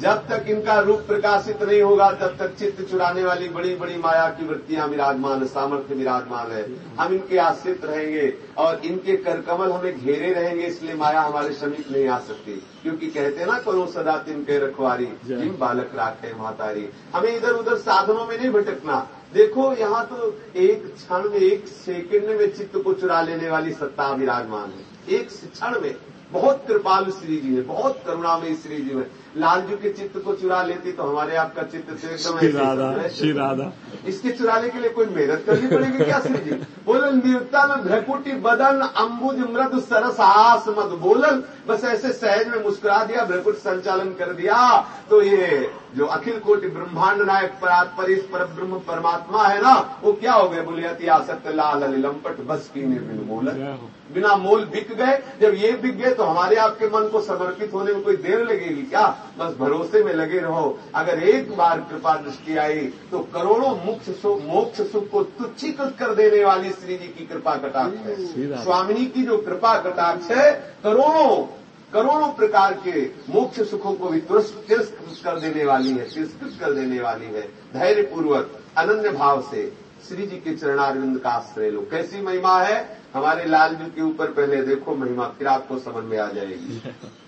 जब तक इनका रूप प्रकाशित नहीं होगा तब तक चित्त चुराने वाली बड़ी बड़ी माया की वृत्तियाँ विराजमान है सामर्थ्य विराजमान है। हम इनके आश्रित रहेंगे और इनके करकमल हमें घेरे रहेंगे इसलिए माया हमारे समीप नहीं आ सकती। क्योंकि कहते हैं ना करो सदा तिनके रखवारी जिम बालक राखे मातारी। हमें इधर उधर साधनों में नहीं भटकना। देखो यहाँ तो एक क्षण में एक सेकंड में चित्त को चुरा लेने वाली सत्ता विराजमान है। एक क्षण में। बहुत कृपालु श्री जी है बहुत करुणामयी श्री जी है लालजू के चित्त को चुरा लेती तो हमारे आपका चित्त तो एकदम राधा श्री राधा। इसके चुराने के लिए कोई मेहनत करनी पड़ेगी क्या श्री जी? बोलन निरुक्ता में भ्रकुटी बदन अम्बुज मृद सरस आस मत बोलन। बस ऐसे सहज में मुस्कुरा दिया भ्रकुट संचालन कर दिया। तो ये जो अखिल कोटि ब्रह्मांड नायक परात्परिश पर ब्रह्म परमात्मा है ना वो क्या हो गए? बोले अति आसक्त लाल लंपट बस की निर्बिन मोलन बिना मोल बिक गए। जब ये बिक गए तो हमारे आपके मन को समर्पित होने में कोई देर लगेगी क्या? बस भरोसे में लगे रहो। अगर एक बार कृपा दृष्टि आई तो करोड़ों मुख्य सुख मोक्ष सुख को तुच्छीकृत कर देने वाली श्री जी की कृपा कटाक्ष है। स्वामिनी की जो कृपा कटाक्ष है करोड़ों करोड़ों प्रकार के मोक्ष सुखों को भी तिरस्कृत कर देने वाली है तिरस्कृत कर देने वाली है। धैर्य पूर्वक अनन्य भाव से श्री जी के चरणारविंद का आश्रय लो। कैसी महिमा है? हमारे लाल जी के ऊपर पहले देखो महिमा फिर आपको समझ में आ जाएगी।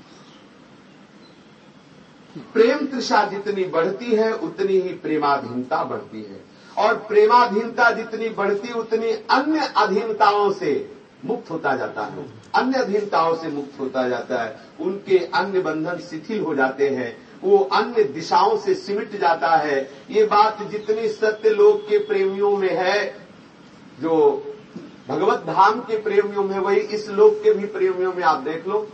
प्रेम तृषा जितनी बढ़ती है, उतनी ही प्रेमाधीनता बढ़ती है। और प्रेमाधीनता जितनी बढ़ती, उतनी अन्य अधीनताओं से मुक्त होता जाता है। अन्य अधीनताओं से मुक्त होता जाता है। उनके अन्य बंधन शिथिल हो जाते हैं। वो अन्य दिशाओं से सिमट जाता है। ये बात जितनी सत्य लोग के प्रेमियों में है, जो भगवत धाम के प्रेमियों में, वही इस लोक के भी प्रेमियों में आप देख लो।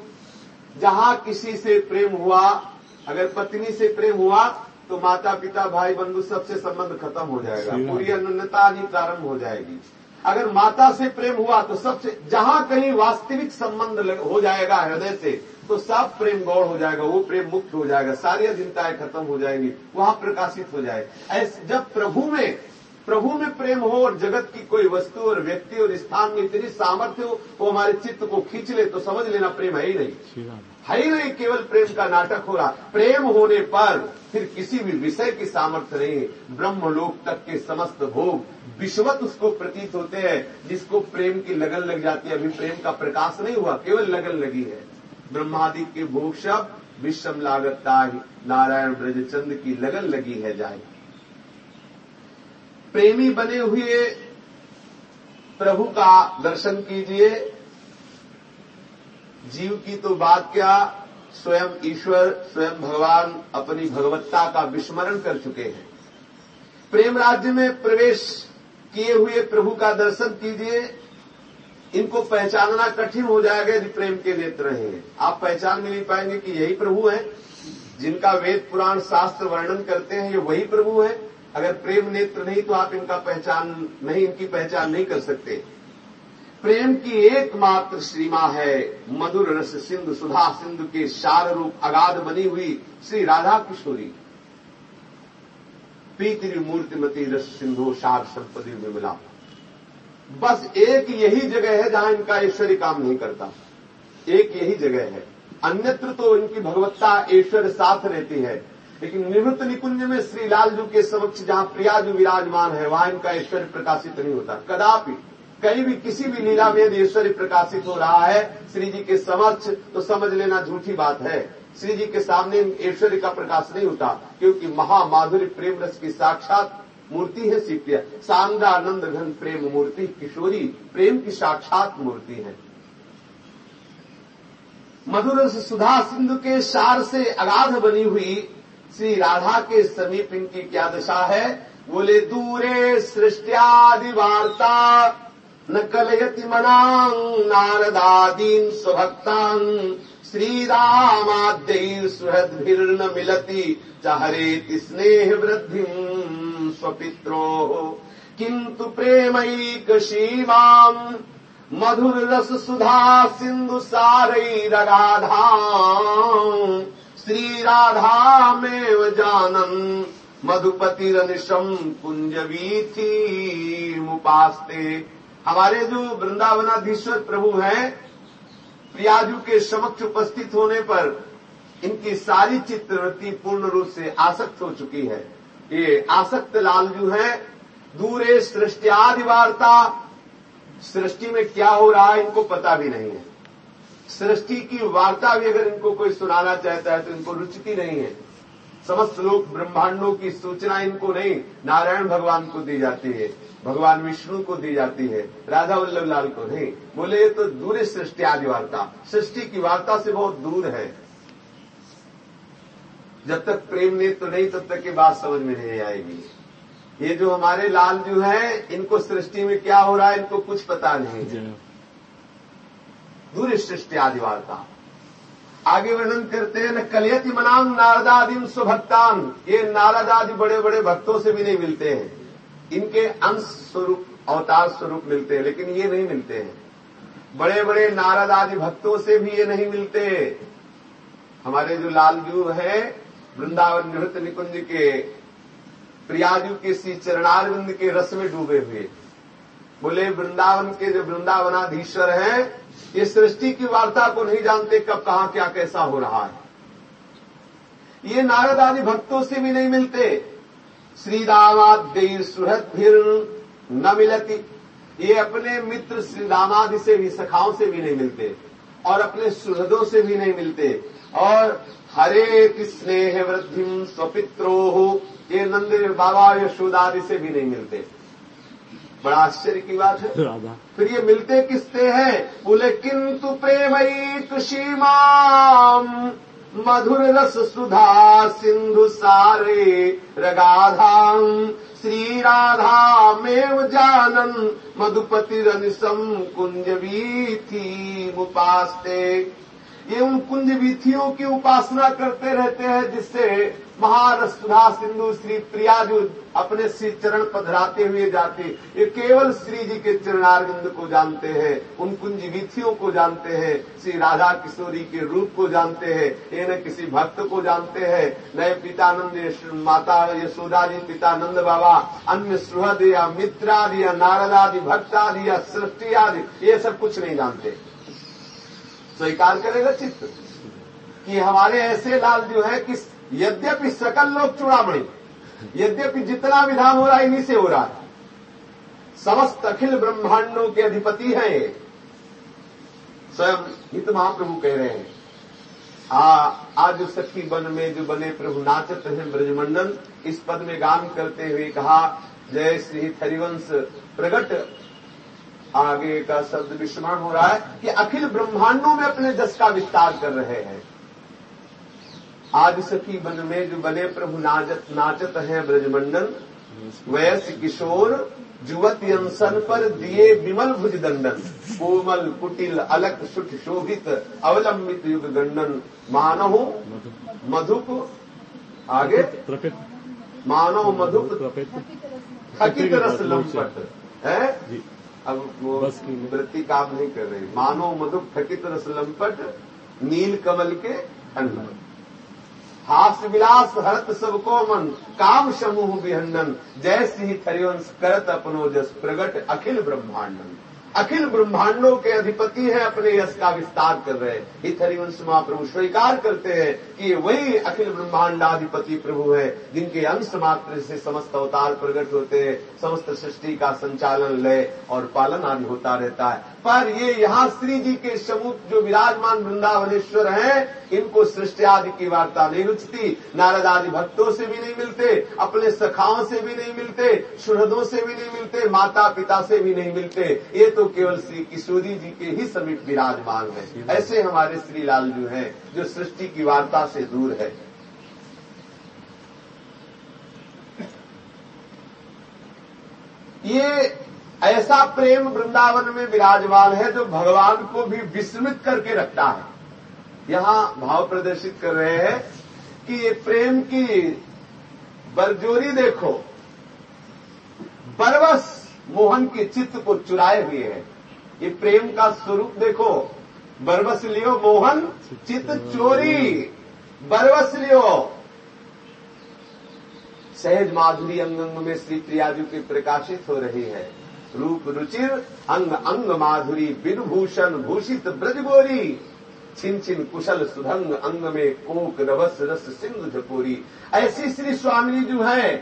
जहाँ किसी से प्रेम हुआ अगर पत्नी से प्रेम हुआ तो माता पिता भाई बंधु सबसे संबंध खत्म हो जाएगा। पूरी अन्यता ही प्रारंभ हो जाएगी। अगर माता से प्रेम हुआ तो सबसे जहाँ कहीं वास्तविक संबंध हो जाएगा हृदय से तो सब प्रेम गौड़ हो जाएगा वो प्रेम मुक्त हो जाएगा सारी अधीनताएँ खत्म हो जाएँगी वहाँ प्रकाशित हो जाए। ऐसे जब प्रभु में प्रभु में प्रेम हो और जगत की कोई वस्तु और व्यक्ति और स्थान में इतनी सामर्थ्य हो वो हमारे चित्त को खींच ले तो समझ लेना प्रेम है ही नहीं। है। ही नहीं केवल प्रेम का नाटक हो रहा। प्रेम होने पर फिर किसी भी विषय की सामर्थ्य नहीं ब्रह्मलोक तक के समस्त भोग विश्वत उसको प्रतीत होते हैं जिसको प्रेम की लगन लग जाती है। अभी प्रेम का प्रकाश नहीं हुआ केवल लगन लगी है। ब्रह्मादि के भोग शब्द विषम लागता नारायण ब्रजचंद की लगन लगी है जाए। प्रेमी बने हुए प्रभु का दर्शन कीजिए। जीव की तो बात क्या? स्वयं ईश्वर, स्वयं भगवान अपनी भगवत्ता का विस्मरण कर चुके हैं। प्रेम राज्य में प्रवेश किए हुए प्रभु का दर्शन कीजिए। इनको पहचानना कठिन हो जाएगा यदि प्रेम के नेत्र हैं आप पहचान भी नहीं पाएँगे कि यही प्रभु है। जिनका वेद पुराण शास्त्र वर्णन करते हैं, ये वही प्रभु है। अगर प्रेम नेत्र नहीं तो आप इनका पहचान नहीं, इनकी पहचान नहीं कर सकते। प्रेम की एकमात्र श्रीमा है मधुर रस सिंधु, सुधा सिंधु के शार रूप, अगाध बनी हुई श्री राधा किशोरी पीतरी मूर्तिमती रस सिंधु, शार संपदी में मिला बस एक यही जगह है जहाँ इनका ऐश्वर्य काम नहीं करता। एक यही जगह है। अन्यत्र तो इनकी भगवत्ता ऐश्वर्य साथ रहती है। लेकिन निवृत्त निकुंज में श्री लालजू के समक्ष जहाँ प्रियाजू विराजमान है, वहाँ इनका ऐश्वर्य प्रकाशित नहीं होता। कदापि कहीं भी किसी भी लीला में यदि ऐश्वर्य प्रकाशित हो रहा है, श्री जी के समक्ष तो समझ लेना झूठी बात है। श्री जी के सामने ऐश्वर्य का प्रकाश नहीं होता, क्योंकि महामाधुर्य प्रेम रस की साक्षात मूर्ति है सीप्रिया। सांगानंद घन प्रेम मूर्ति, किशोरी प्रेम की साक्षात मूर्ति है। मधुर सुधा सिंधु के सार से अगाध बनी हुई श्री राधा के समीप इनकी क्या दशा है? बोले, दूरे सृष्टियादि वार्ता, न कलयति मनांग नारदादीन स्वभक्तान श्रीरामाद्य सुहृद्भिर्न मिलती चहरेति स्नेह वृद्धि स्वपित्रो। किंतु प्रेमैक शीमाम मधुर रस सुधा सिंधु सारैरगाधा श्री राधा में जानन मधुपतिरनिशम कुंजवीथी मुपास्ते। हमारे जो वृंदावनाधीश्वर प्रभु हैं, प्रियाजू के समक्ष उपस्थित होने पर इनकी सारी चित्रवृत्ति पूर्ण रूप से आसक्त हो चुकी है। ये आसक्त लालजू है, दूरे सृष्टि आदि वार्ता, सृष्टि में क्या हो रहा है इनको पता भी नहीं है। सृष्टि की वार्ता भी अगर इनको कोई सुनाना चाहता है तो इनको रुचि नहीं है। समस्त लोग ब्रह्मांडों की सूचना इनको नहीं, नारायण भगवान को दी जाती है, भगवान विष्णु को दी जाती है, राधा वल्लभ लाल को नहीं। बोले, ये तो दूर सृष्टि, आदि वार्ता। सृष्टि की वार्ता से बहुत दूर है। जब तक प्रेम ने तो नहीं, तब तक ये बात समझ में नहीं आएगी। ये जो हमारे लाल जो है, इनको सृष्टि में क्या हो रहा है, इनको कुछ पता नहीं दूर सृष्टि आदि वार्ता। आगे वर्णन करते हैं, न कलियति मनाम नारदादिम स्वभक्तान ये नारदादि बड़े बड़े भक्तों से भी नहीं मिलते हैं। इनके अंश स्वरूप, अवतार स्वरूप मिलते हैं, लेकिन ये नहीं मिलते हैं। बड़े बड़े नारद आदि भक्तों से भी ये नहीं मिलते हमारे जो लालजू है, वृंदावन नृत्य निकुंज के, प्रियाजू के श्री चरणारविंद के रस में डूबे हुए। बोले, वृंदावन के जो वृंदावनाधीश्वर हैं ये सृष्टि की वार्ता को नहीं जानते कब, कहा, क्या, कैसा हो रहा है। ये नारद आदि भक्तों से भी नहीं मिलते। श्री दामाद्य सुहृद भीर न मिलती। ये अपने मित्र श्री दामादि से भी, सखाओं से भी नहीं मिलते। और अपने सुहृदों से भी नहीं मिलते। और हरे स्नेह वृद्धि स्वपित्रो, ये नंद बाबा यशोदादि से भी नहीं मिलते। बड़ा आश्चर्य की बात है। फिर ये मिलते किससे हैं? बोले किंतु प्रेम सीमाम मधुर रस सुधा सिंधु सारे रगाधाम श्री राधा मेव जानन मधुपति रनिसम कुंज थी मुपास्ते। ये उन कुंज वीथियों की उपासना करते रहते हैं जिससे महारसुधा सिंधु श्री प्रिया जो अपने श्री चरण पधराते हुए जाते ये केवल श्री जी के चरणारविंद को जानते हैं, उन कुंज विथियों को जानते हैं, श्री राधा किशोरी के रूप को जानते हैं, ये न किसी भक्त को जानते हैं। नए पितानंद माता यशोदा जी, पितानंद बाबा, अन्य सुहद, या मित्रादि, या नारदादि, भक्तादि, या सृष्टि आदि ये सब कुछ नहीं जानते। स्वीकार करेगा चित्त कि हमारे ऐसे लाल जो है कि यद्यपि सकल लोग चूड़ामणि यद्यपि जितना विधान हो रहा है इन्हीं से हो रहा है। समस्त अखिल ब्रह्मांडों के अधिपति हैं स्वयं हित महाप्रभु कह रहे हैं। आ, आज सखी बन में जो बने प्रभु नाचत हैं ब्रजमंडन इस पद में गान करते हुए कहा जय श्री हरिवंश प्रगट। आगे का शब्द विस्मरण हो रहा है कि अखिल ब्रह्मांडों में अपने जस का विस्तार कर रहे हैं। आज सखी बन में जो बने प्रभु नाचत नाचत हैं ब्रजमंडन वयस किशोर जुवत अंसन पर दिए विमल भुज दंडन। कोमल कुटिल अलक सुठ शोभित अवलंबित युग गंडन मानव मधुप आगे। मानव मधुप थकित रस लंपट। है? अब वो वृत्ति काम नहीं कर रही। मानव मधुप थकित रस लंपट नील कमल के अन्न हास्य विलास हरत सबको मन, काम समूह विहंडन। जैसे ही थरिवंश करत अपनो जस प्रगट अखिल ब्रह्मांडन। अखिल ब्रह्मांडों के अधिपति हैं, अपने यश का विस्तार कर रहे हैं। हित हरिवंश महाप्रभु स्वीकार करते हैं कि ये वही अखिल ब्रह्मांडाधिपति प्रभु है, जिनके अंश मात्र से समस्त अवतार प्रकट होते हैं, समस्त सृष्टि का संचालन लय और पालन आदि होता रहता है। पर ये यहाँ श्री जी के समूह जो विराजमान वृंदावनेश्वर हैं इनको सृष्टि आदि की वार्ता नहीं रुचती। नारद आदि भक्तों से भी नहीं मिलते अपने सखाओं से भी नहीं मिलते सुहृदों से भी नहीं मिलते माता पिता से भी नहीं मिलते। ये तो केवल श्री किशोरी जी के ही समीप विराजमान है। ऐसे हमारे श्री लाल जो है जो सृष्टि की वार्ता से दूर है। ये ऐसा प्रेम वृंदावन में विराजमान है जो भगवान को भी विस्मित करके रखता है। यहाँ भाव प्रदर्शित कर रहे हैं कि ये प्रेम की बरजोरी देखो। बरवस मोहन के चित्त को चुराए हुए है। ये प्रेम का स्वरूप देखो। बरवस लियो मोहन, चित्त चोरी। बरवस लियो। सहज माधुरी अंग में श्री प्रियाजू की प्रकाशित हो रही है। रूप रुचिर, अंग अंग माधुरी विभूषण भूषित ब्रजगोरी। छिन छिन कुशल सुधंग, अंग में कोक रवस रस सिंधु झपोरी ऐसी श्री स्वामी जो है,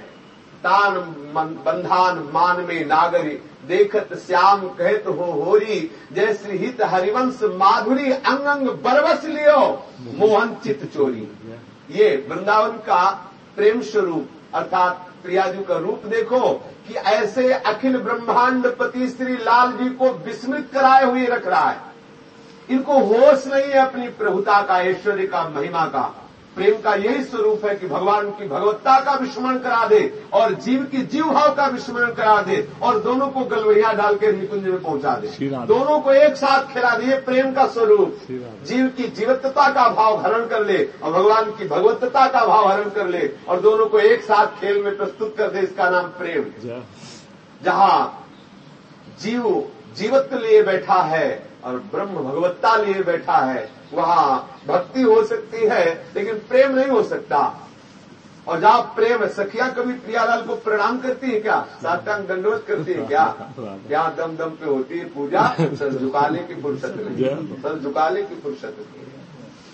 तान बंधान मान में नागरी। देखत श्याम कहत हो होरी जय श्री हित हरिवंश माधुरी, अंग अंग बरवस लियो, मोहन चित चोरी। ये वृंदावन का प्रेम स्वरूप, अर्थात प्रियाजू का रूप देखो कि ऐसे अखिल ब्रह्मांड पति श्री लाल जी को विस्मृत कराए हुए रख रहा है। इनको होश नहीं है अपनी प्रभुता का, ऐश्वर्य का, महिमा का। प्रेम का यही स्वरूप है कि भगवान की भगवत्ता का विस्मरण करा दे और जीव की जीव भाव का विस्मरण करा दे और दोनों को गलवैया डाल के निकुंज में पहुँचा दे। दोनों को एक साथ खिला दे प्रेम का स्वरूप। जीव की जीवत्ता का भाव हरण कर ले और भगवान की भगवत्ता का भाव हरण कर ले और दोनों को एक साथ खेल में प्रस्तुत कर दे इसका नाम प्रेम। जहाँ जीव जीवत्व लिए बैठा है और ब्रह्म भगवत्ता लिए बैठा है। वहाँ भक्ति हो सकती है लेकिन प्रेम नहीं हो सकता। और जहाँ प्रेम है सखिया कभी प्रियालाल को प्रणाम करती है क्या? साष्टांग दंडवत करती है क्या? क्या दम दम पे होती है पूजा सर झुकाने की फुर्सत नहीं। सर झुकाने की फुर्सत नहीं।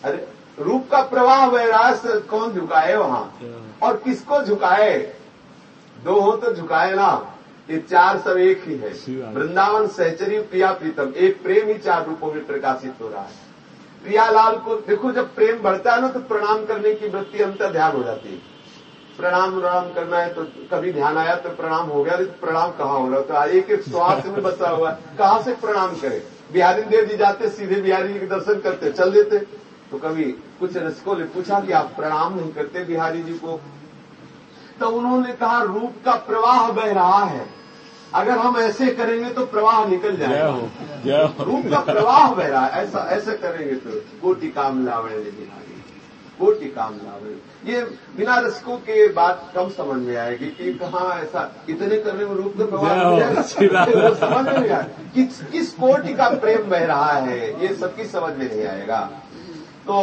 अरे रूप का प्रवाह रहा कौन झुकाए वहाँ? और किसको झुकाए? दो हो तो झुकाए ना। ये चार सब एक ही है। वृंदावन सहचरी प्रिया प्रीतम एक प्रेम ही चार रूपों में प्रकाशित हो रहा है। प्रियालाल को देखो जब प्रेम बढ़ता है ना तो प्रणाम करने की वृत्ति अंतर ध्यान हो जाती है। प्रणाम प्रणाम करना है तो कभी ध्यान आया तो प्रणाम हो गया तो प्रणाम कहाँ हो रहा तो एक एक स्वार्थ में बचा हुआ है। कहाँ से प्रणाम करे? बिहारी देव जी जाते सीधे बिहारी जी के दर्शन करते चल देते। तो कभी कुछ रसिकों ने पूछा कि आप प्रणाम नहीं करते बिहारी जी को? तो उन्होंने कहा रूप का प्रवाह बह रहा है। अगर हम ऐसे करेंगे तो प्रवाह निकल जाएगा। रूप का प्रवाह बह रहा है ऐसा ऐसे करेंगे तो कोटि काम लावण बिहारी कोटि काम लावण ये बिना रसकों के बात कम समझ में आएगी कि कहा ऐसा इतने करने में रूप का प्रवाह समझ में नहीं आएगा। किस किस कोटि का प्रेम बह रहा है ये सबकी समझ में नहीं आएगा। तो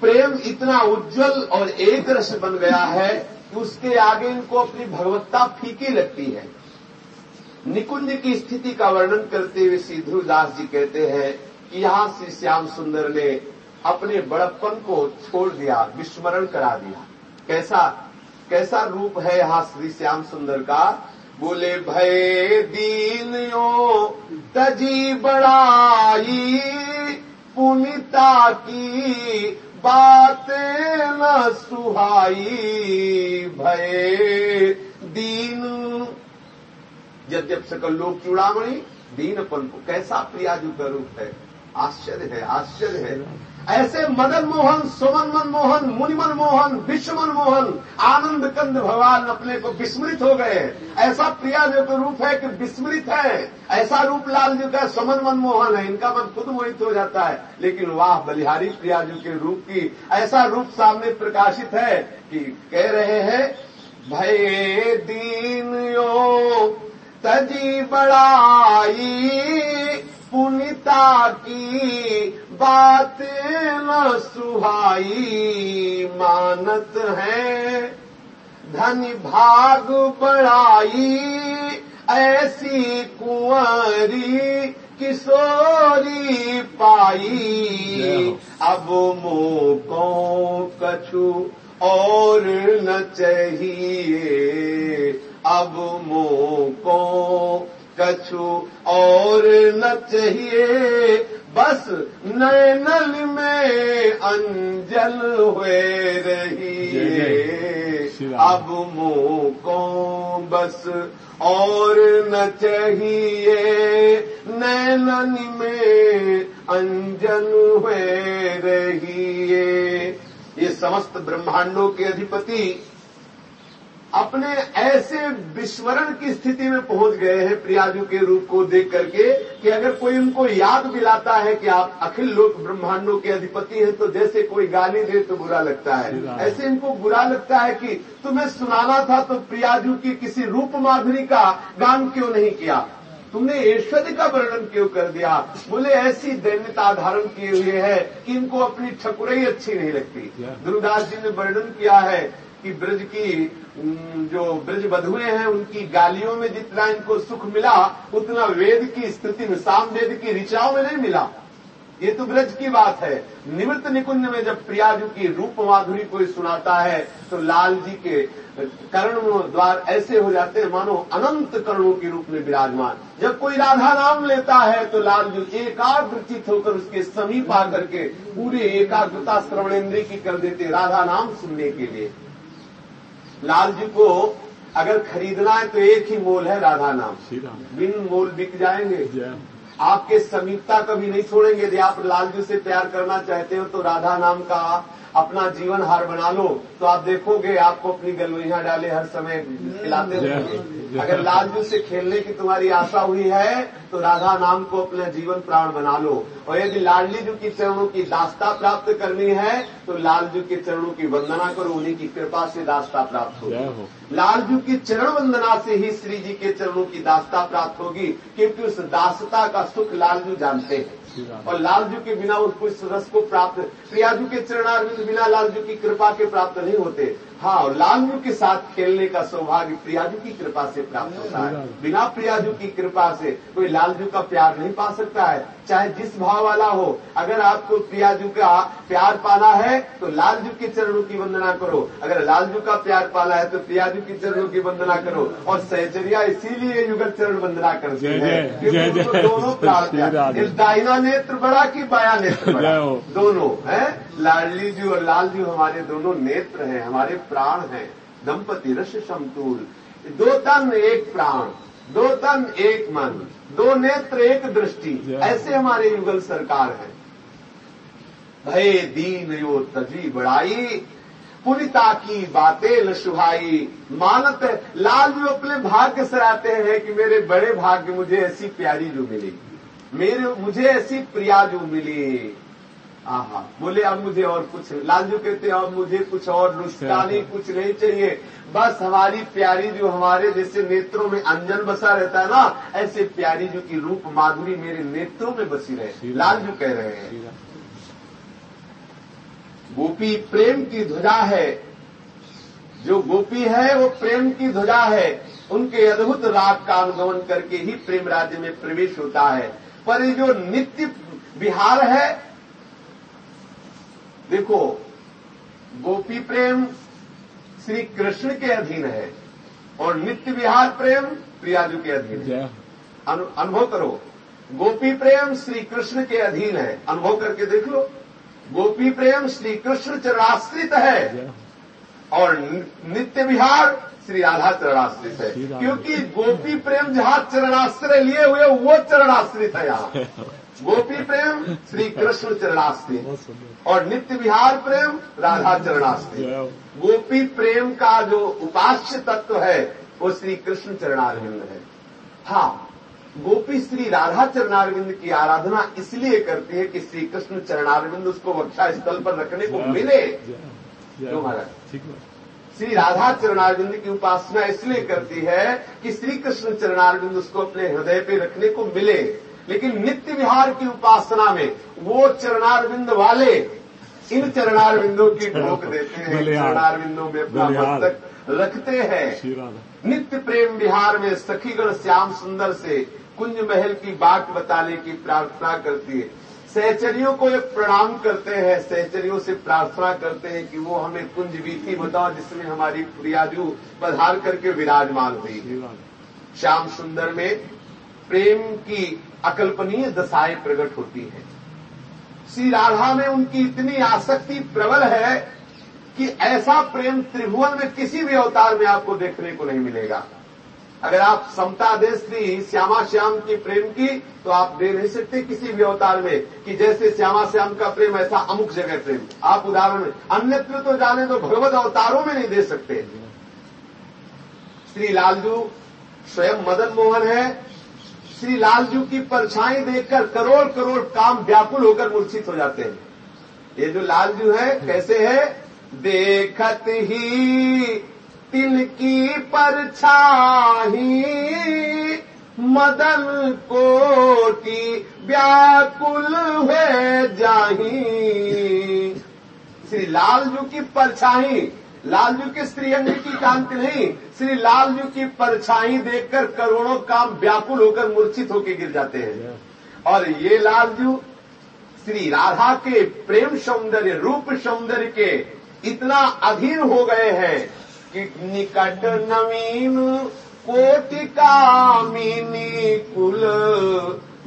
प्रेम इतना उज्जवल और एक रस बन गया है उसके आगे इनको अपनी भगवत्ता फीकी लगती है। निकुंज की स्थिति का वर्णन करते हुए श्री ध्रुवदास जी कहते हैं कि यहाँ श्री श्याम सुंदर ने अपने बड़प्पन को छोड़ दिया, विस्मरण करा दिया। कैसा कैसा रूप है यहाँ श्री श्याम सुंदर का? बोले, भय दीन यो तजी बड़ाई, पुनिता की बात न सुहाई भय। दीन। जब जब सकल लोग चूड़ामणि दीनपन को कैसा प्रियाजू का रूप है। आश्चर्य है आश्चर्य है। ऐसे मदन मोहन, सुमन मनमोहन मुनिमन मोहन, विश्व मनमोहन आनंद कंद भगवान अपने को विस्मृत हो गए। ऐसा प्रिया जो का रूप है कि विस्मृत है। ऐसा रूप लाल जी का सुमन मनमोहन है, इनका मन खुद मोहित हो जाता है। लेकिन वाह, बलिहारी प्रिया जी के रूप की ऐसा रूप सामने प्रकाशित है कि कह रहे हैं, भय दीन यो, तजी बड़ाई पुनिता की बात न सुहाई मानत है। धन भाग बढ़ाई ऐसी कुंवरी किशोरी पाई। अब मोको कछु और न चाहिए अब मोको कछु और न चाहिए। बस नैनल में अंजल हुए रही अब मोको बस और न चाहिए। नैनन में अंजन हुए रहिए। ये समस्त ब्रह्मांडों के अधिपति अपने ऐसे विस्मरण की स्थिति में पहुँच गए हैं प्रियाजू के रूप को देख करके कि अगर कोई उनको याद दिलाता है कि आप अखिल लोक ब्रह्मांडों के अधिपति हैं तो जैसे कोई गाली दे तो बुरा लगता है। ऐसे इनको बुरा लगता है कि तुम्हें सुनाना था तो प्रियाजू की किसी रूप माधुरी का गान क्यों नहीं किया? तुमने ऐश्वर्य का वर्णन क्यों कर दिया? बोले ऐसी दैन्यता धारण किए हुए है कि इनको अपनी ठकुरई अच्छी नहीं लगती। दुर्दास जी ने वर्णन किया है कि ब्रज की जो ब्रज बधुए हैं, उनकी गालियों में जितना इनको सुख मिला, उतना वेद की स्थिति में साम वेद की ऋचाओं में नहीं मिला। ये तो ब्रज की बात है। निवृत्त निकुंज में जब प्रियाजू की रूप माधुरी कोई सुनाता है तो लाल जी के कर्ण द्वार ऐसे हो जाते हैं, मानो अनंत कर्णों के रूप में विराजमान। जब कोई राधा नाम लेता है तो लाल जी एकाग्रचित होकर उसके समीप आकर के पूरे एकाग्रता श्रवणेन्द्रिय की कर देते राधा नाम सुनने के लिए। लाल जी को अगर खरीदना है तो एक ही मोल है राधा नाम बिन मोल बिक जाएँगे। आपके समीपता कभी नहीं छोड़ेंगे। यदि आप लालजू से प्यार करना चाहते हो तो राधा नाम का अपना जीवन हार बना लो तो आप देखोगे आपको अपनी गलवैया डाले हर समय खिलाते रहेंगे। अगर लालजू से खेलने की तुम्हारी आशा हुई है तो राधा नाम को अपना जीवन प्राण बना लो। और यदि लाडली जू की चरणों की दास्ता प्राप्त करनी है तो लालजू के चरणों की वंदना करो उन्हीं की कृपा से दास्ता प्राप्त हो। लालजू की चरण वंदना से ही श्री जी के चरणों की दास्ता प्राप्त होगी क्योंकि उस दासता का सुख लालजू जानते हैं। और लालजू के बिना उस पुष्प रस को प्राप्त प्रियाजू के चरणार्विंद बिना लालजू की कृपा के प्राप्त नहीं होते। हाँ और लालजू के साथ खेलने का सौभाग्य प्रियाजू की कृपा से प्राप्त होता है। बिना प्रियाजू की कृपा से कोई लालजू का प्यार नहीं पा सकता है। चाहे जिस भाव वाला हो अगर आपको प्रियाजू का प्यार पाना है तो लालजू के चरणों की वंदना करो। अगर लालजू का प्यार पाना है तो प्रियाजू के चरणों की वंदना करो। और सहचरिया इसीलिए युगल चरण वंदना करती है क्योंकि दोनों दाहिना नेत्र बड़ा की बाया नेत्र बड़ा। दोनों है? लाडली जी और लाल जी हमारे दोनों नेत्र हैं हमारे प्राण है। दंपति रस समतूल। दो तन एक प्राण। दो तन एक मन। दो नेत्र एक दृष्टि। ऐसे हमारे युगल सरकार है। भय दीन यो तजी बड़ाई। पुनिता की बातें सुहाई मानत लाल जो अपने भाग्य सराते हैं कि मेरे बड़े भाग्य मुझे ऐसी प्यारी जो मिली मेरे मुझे ऐसी प्रिया जो मिली। बोले अब मुझे और कुछ लालजू कहते हैं अब मुझे कुछ और नुस्खा नहीं कुछ नहीं चाहिए। बस हमारी प्यारी जो हमारे जैसे नेत्रों में अंजन बसा रहता है ना ऐसे प्यारी जो की रूप माधुरी मेरे नेत्रों में बसी रहे। लालजू कह रहे हैं गोपी प्रेम की ध्वजा है। जो गोपी है वो प्रेम की ध्वजा है। उनके अद्भुत राग का अनुगमन करके ही प्रेम राज्य में प्रवेश होता है। पर ये जो नित्य बिहार है देखो गोपी प्रेम श्री कृष्ण के अधीन है और नित्य विहार प्रेम प्रियाजू के अधीन है। अनुभव करो गोपी प्रेम श्री कृष्ण के अधीन है। अनुभव करके देख लो गोपी प्रेम श्री कृष्ण चरणाश्रित है और नित्य विहार श्री राधा चरणाश्रित है। क्योंकि गोपी प्रेम जहाँ चरणाश्रय लिए हुए वो चरणाश्रित है यहाँ। गोपी प्रेम श्री कृष्ण सुंदर और नित्य विहार प्रेम राधा हो गोपी प्रेम का जो उपास्य तत्व है वो श्री कृष्ण चरणारविंद है। हाँ गोपी श्री राधा चरणारविंद की आराधना इसलिए करती है कि श्री कृष्ण चरणारविंद उसको वक्षा स्थल पर रखने को मिले। जय महाराज? ठीक है श्री राधा चरणारविंद की उपासना इसलिए करती है कि श्री कृष्ण चरणारविंद उसको अपने हृदय पे रखने को मिले। लेकिन नित्य विहार की उपासना में वो चरणारविंद वाले इन चरणारविंदों की ढोक देते हैं। चरणारविंदों में अपना मस्तक रखते हैं। नित्य प्रेम विहार में सखीगण श्याम सुंदर से कुंज महल की बात बताने की प्रार्थना करती है। सहचरियों को एक प्रणाम करते हैं सहचरियों से प्रार्थना करते हैं कि वो हमें कुंज वीथी बताओ जिसमें हमारी प्रियाजू पधार करके विराजमान हुई। श्याम सुंदर में प्रेम की अकल्पनीय दशाएँ प्रकट होती हैं। श्री राधा में उनकी इतनी आसक्ति प्रबल है कि ऐसा प्रेम त्रिभुवन में किसी भी अवतार में आपको देखने को नहीं मिलेगा। अगर आप समता दे श्री श्यामा श्याम की प्रेम की तो आप दे नहीं सकते किसी भी अवतार में कि जैसे श्यामा श्याम का प्रेम, ऐसा अमुक जगह प्रेम। आप उदाहरण में अन्यत्र तो जाने तो भगवत अवतारों में नहीं दे सकते। श्री लालजू स्वयं मदन मोहन है श्री लालजू की परछाई देखकर करोड़ करोड़ काम व्याकुल होकर मूर्छित हो जाते हैं। ये जो लालजू है, कैसे है? देखत ही तिनकी परछाही मदन कोटि व्याकुल हुए जाही। श्री लालजू की परछाई लालजू के श्रीअंग की कांति नहीं, श्री लालजू की परछाई देखकर करोड़ों काम व्याकुल होकर मूर्छित होकर गिर जाते हैं। और ये लालजू श्री राधा के प्रेम सौंदर्य, रूप सौंदर्य के इतना अधीन हो गए हैं कि निकट नवीन कोटि कामिनी कुल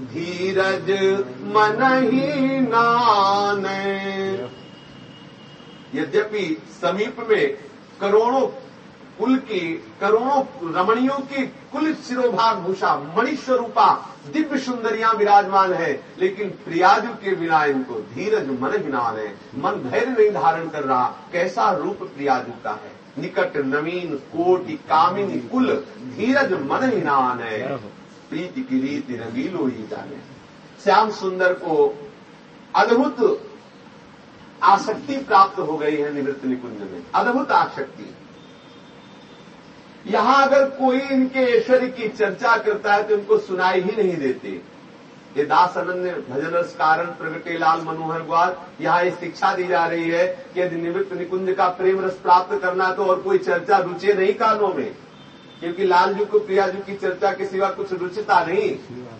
धीरज मन ही नाने यद्यपि समीप में करोड़ों कुल की करोड़ों रमणियों की कुल शिरोभाग भूषा मणि स्वरूपा दिव्य सुंदरियाँ विराजमान है लेकिन प्रियाजु के बिना इनको धीरज मन हिनान है मन। धैर्य नहीं धारण कर रहा कैसा रूप प्रियाजु का है? निकट नवीन कोटि कामिनी कुल धीरज मन हिनान है? प्रीति की रीति रंगीलो ही जाने। श्याम सुंदर को अद्भुत आसक्ति प्राप्त हो गई है निवृत्त निकुंज में। अद्भुत आसक्ति। यहाँ अगर कोई इनके ऐश्वर्य की चर्चा करता है तो इनको सुनाई ही नहीं देते। ये दास अनन्य भजन रस कारण प्रगटे लाल मनोहर ग्वाल, यहाँ ये शिक्षा दी जा रही है कि यदि निवृत्त निकुंज का प्रेम रस प्राप्त करना तो और कोई चर्चा रुचे नहीं कानों में। क्योंकि लाल जी को प्रिया जी की चर्चा के सिवा कुछ रुचिता नहीं।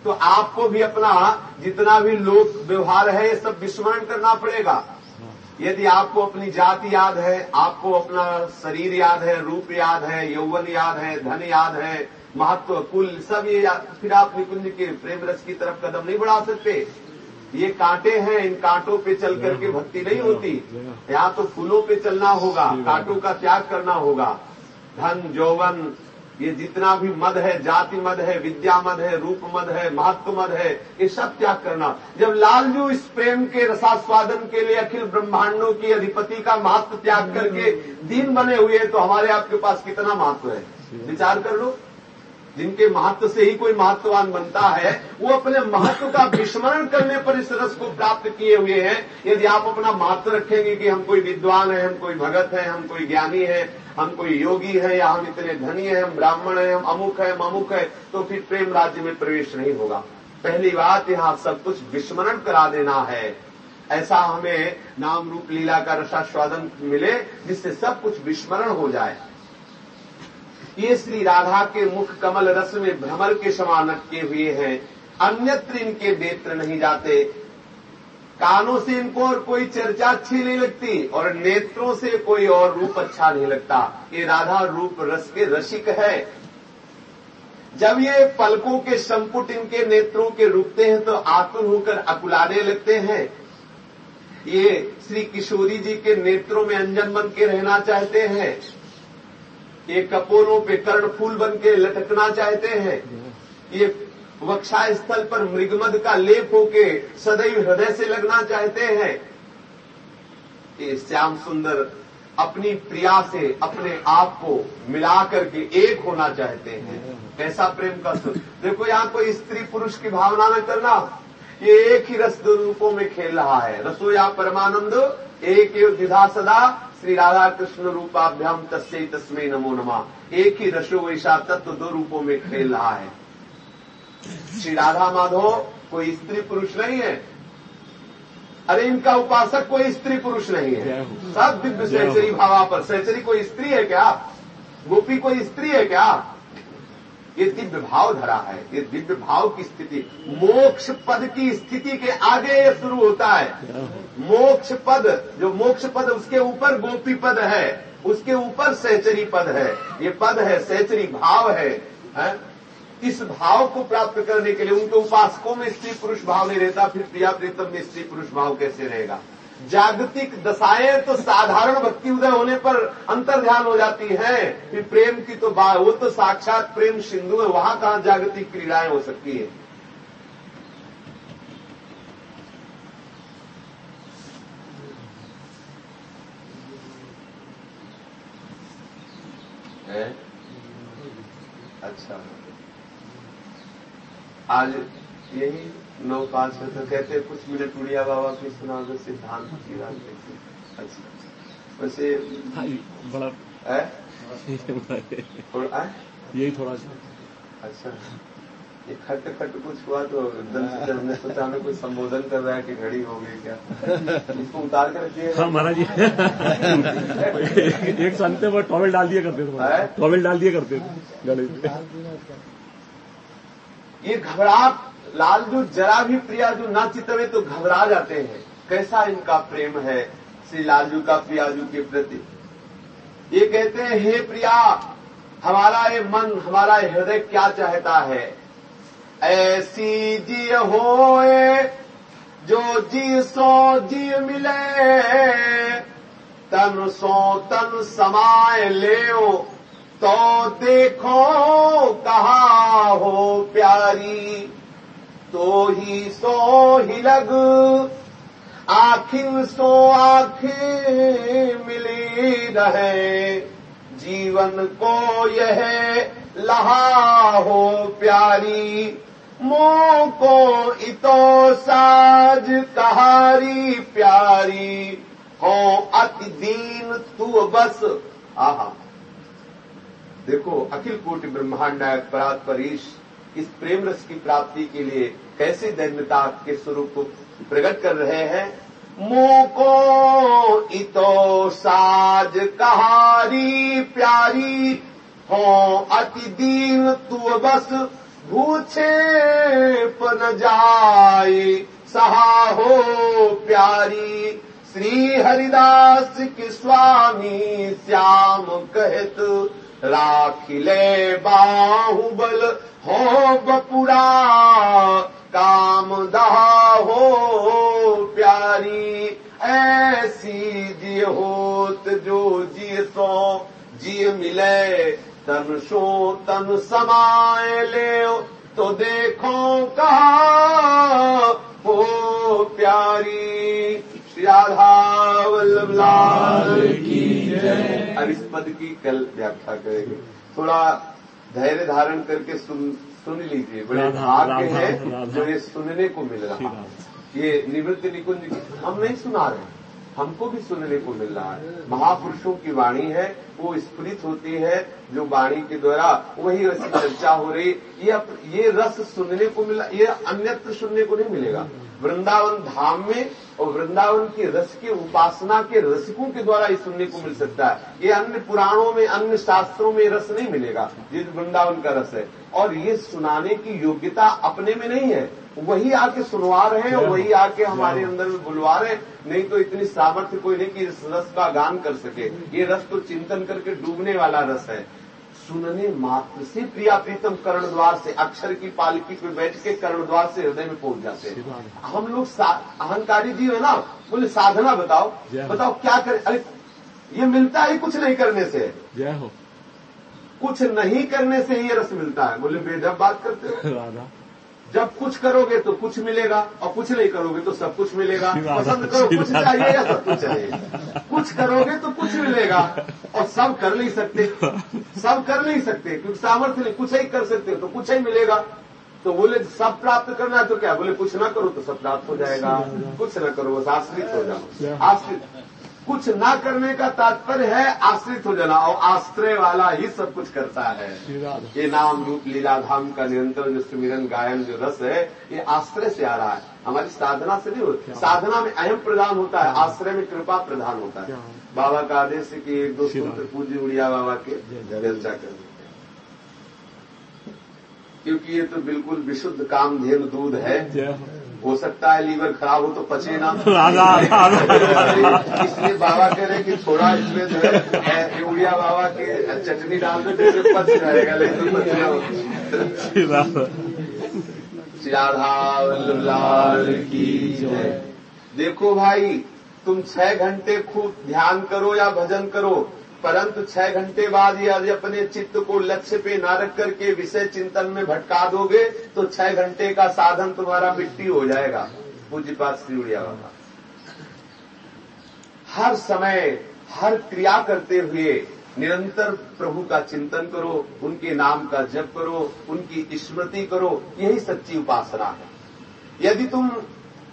तो आपको भी अपना जितना भी लोक व्यवहार है, ये सब विस्मरण करना पड़ेगा। यदि आपको अपनी जाति याद है आपको अपना शरीर याद है रूप याद है यौवन याद है धन याद है महत्व कुल सब ये याद फिर आप निकुंज के प्रेम रस की तरफ़ कदम नहीं बढ़ा सकते। ये कांटे हैं इन कांटों पे चल करके भक्ति नहीं होती। यहाँ तो फूलों पे चलना होगा कांटों का त्याग करना होगा। धन जौवन ये जितना भी मद है, जाति मद है, विद्या मद है, रूप मद है, महत्व मद है, ये सब त्याग करना। जब लालजू इस प्रेम के रसास्वादन के लिए अखिल ब्रह्मांडों की अधिपति का महत्व त्याग करके दीन बने हुए तो हमारे आपके पास कितना महत्व है? विचार कर लो। जिनके महत्व से ही कोई महत्ववान बनता है, वो अपने महत्व का विस्मरण करने पर इस रस को प्राप्त किए हुए हैं। यदि आप अपना महत्व रखेंगे कि हम कोई विद्वान है, हम कोई भगत है, हम कोई ज्ञानी है हम कोई योगी है या हम इतने धनी है, हम ब्राह्मण है, हम अमुक है हम है तो फिर प्रेम राज्य में प्रवेश नहीं होगा। पहली बात, यहाँ सब कुछ विस्मरण करा देना है। ऐसा हमें नाम रूप लीला का रसास्वादन मिले जिससे सब कुछ विस्मरण हो जाए। ये श्री राधा के मुख कमल रस में भ्रमर के समान अटके हुए हैं। अन्यत्र इनके नेत्र नहीं जाते। कानों से इनको और कोई चर्चा अच्छी नहीं लगती और नेत्रों से कोई और रूप अच्छा नहीं लगता। ये राधा रूप रस के रसिक है। जब ये पलकों के संपुट इनके नेत्रों के रुकते हैं तो आतुर होकर अकुलाने लगते हैं। ये श्री किशोरी जी के नेत्रों में अंजन बन के रहना चाहते हैं। ये कपोलों पे कर्ण फूल बन के लटकना चाहते हैं। ये वक्षा स्थल पर मृगमद का लेप होके सदैव हृदय से लगना चाहते हैं। ये श्याम सुंदर अपनी प्रिया से अपने आप को मिला करके एक होना चाहते हैं। कैसा प्रेम का सुख देखो यहाँ कोई स्त्री पुरुष की भावना न करना। ये एक ही रस रूपों में खेल रहा है। रसोया परमानंद, एक विधा सदा। श्री राधा कृष्ण रूपाभ्याम तस्से तस्मे नमो नमा। एक ही रसो वैसा तत्व दो रूपों में खेल रहा है। श्री राधा माधव कोई स्त्री पुरुष नहीं है। अरे इनका उपासक कोई स्त्री पुरुष नहीं है। सब दिव्य सहचरी भावा पर। सहचरी कोई स्त्री है क्या? गोपी कोई स्त्री है क्या? ये दिव्य भाव धरा है। ये दिव्य भाव की स्थिति। मोक्ष पद की स्थिति के आगे ये शुरू होता है। मोक्ष पद जो मोक्ष पद उसके ऊपर गोपी पद है उसके ऊपर सहचरी पद है। ये पद है सहचरी भाव है, है? इस भाव को प्राप्त करने के लिए? उनके उपासकों में स्त्री पुरुष भाव नहीं रहता, फिर प्रिया प्रीतम में स्त्री पुरुष भाव कैसे रहेगा? जागतिक दशाएँ तो साधारण भक्ति उदय होने पर अंतर ध्यान हो जाती है। फिर प्रेम की तो बात वो तो साक्षात प्रेम सिंधु है, वहाँ कहाँ जागतिक क्रीड़ाएँ हो सकती है? है? अच्छा। आज यही नौ पाँच में तो कहते कुछ मिनट उड़िया बाबा की सुना दो सिद्धांत की बात अच्छा। वैसे हाँ, बड़ा है? यही थोड़ा सा। अच्छा। ये खट खट कुछ हुआ तो दल से हमने सोचा हमें कुछ संबोधन कर रहा है कि घड़ी हो गई क्या? इसको उतार कर रखिए। हाँ महाराज जी। एक संते वो टॉवेल डाल दिया करते थे। है? टॉवेल डाल दिया करते थे। गले ये घबराहट लालजू जरा भी प्रिया जो ना चितवे तो घबरा जाते हैं। कैसा इनका प्रेम है, श्री लालजू का प्रियाजू के प्रति? ये कहते हैं, हे प्रिया, हमारा ये मन, हमारा हृदय क्या चाहता है? ऐसी जी होए, जो जी सो जी मिले, तन सो तन समाए ले तो देखो कहा हो प्यारी तो ही सो ही लग। आखिर सो आखिर मिली रहे। जीवन को लहा हो प्यारी। मोह को प्यारी। हो अति दीन तू बस। आहा देखो, अखिल कोटि ब्रह्मांड परात परीश इस प्रेम रस की प्राप्ति के लिए कैसे दैन्यता के स्वरूप को प्रकट कर रहे हैं? मुँह को इतो साज, कहारी प्यारी, हो अति दीन, तू बस भूछे पन जाए, सहा हो प्यारी, श्री हरिदास के स्वामी श्याम कहत। राखिले बाहुबल हो बपुरा। काम दहा हो प्यारी। ऐसी जी होत जो जी सो। जी मिले तन सो तन समाए ले तो देखो कहा हो प्यारी। राधा वल्लभ लाल की जय। अब इस पद की कल व्याख्या करेंगे। थोड़ा धैर्य धारण करके सुन सुन लीजिए। बड़े भाग्य है जो ये सुनने को मिल रहा है। ये निवृत्ति निकुंज की हम नहीं सुना रहे हमको भी सुनने को मिल रहा है। महापुरुषों की वाणी है वो स्फुरित होती है जो वाणी के द्वारा वही रस चर्चा हो रही। ये अप- ये रस सुनने को मिला ये अन्यत्र सुनने को नहीं मिलेगा। वृंदावन धाम में और वृंदावन की रस के उपासना के रसिकों के द्वारा ये सुनने को मिल सकता है। ये अन्य पुराणों में अन्य शास्त्रों में रस नहीं मिलेगा। ये वृंदावन का रस है। और ये सुनाने की योग्यता अपने में नहीं है। वही आके सुनवा रहे हैं वही आके हमारे अंदर में बुलवा रहे हैं। नहीं तो इतनी सामर्थ्य कोई नहीं कि इस रस का गान कर सके। ये रस तो चिंतन करके डूबने वाला रस है। सुनने मात्र से प्रिया प्रीतम कर्ण द्वार से अक्षर की पालकी पे बैठ के कर्ण द्वार से हृदय में पहुँच जाते हैं। हम लोग अहंकारी जीव है ना बोले साधना बताओ। बताओ क्या करें? अरे ये मिलता है कुछ नहीं करने से। जय हो। कुछ नहीं करने से ही ये रस मिलता है। बोले बेजब बात करते हो। राधा। जब कुछ करोगे तो कुछ मिलेगा और कुछ नहीं करोगे तो सब कुछ मिलेगा। पसंद करो कुछ। चाहिए या सब कुछ चाहिए। कुछ करोगे तो कुछ मिलेगा और सब कर नहीं सकते। सब कर नहीं सकते क्योंकि सामर्थ्य नहीं कुछ ही कर सकते तो कुछ ही मिलेगा। तो बोले सब प्राप्त करना है तो क्या? बोले कुछ ना करो तो सब प्राप्त हो जाएगा। कुछ ना करो बस आश्रित हो जाओ। आश्रित। कुछ ना करने का तात्पर्य है आश्रित हो जाना और आश्रय वाला ही सब कुछ करता है। ये नाम रूप लीला धाम का निरंतर जो सुमिरन गायन जो रस है ये आश्रय से आ रहा है। हमारी साधना से नहीं होती साधना में अहम प्रधान होता है आश्रय में कृपा प्रधान होता है। बाबा का आदेश है कि एक दो सूत्र पूज्य उड़िया बाबा के। चर्चा कर क्योंकि ये तो बिल्कुल विशुद्ध काम धेनु दूध है। जय हो सकता है लीवर खराब हो तो पचे ना। इसलिए बाबा कह रहे कि थोड़ा इसमें जो है उड़िया बाबा के चटनी डाल दो तो पच जाएगा लेकिन राधा लाल की देखो भाई तुम छह घंटे खूब ध्यान करो या भजन करो परंतु छह घंटे बाद यदि अपने चित्त को लक्ष्य पे न रख करके विषय चिंतन में भटका दोगे तो छह घंटे का साधन तुम्हारा मिट्टी हो जाएगा। पूज्यपात श्री उड़िया बाबा। हर समय, हर क्रिया करते हुए निरंतर प्रभु का चिंतन करो, उनके नाम का जप करो, उनकी स्मृति करो, यही सच्ची उपासना है। यदि तुम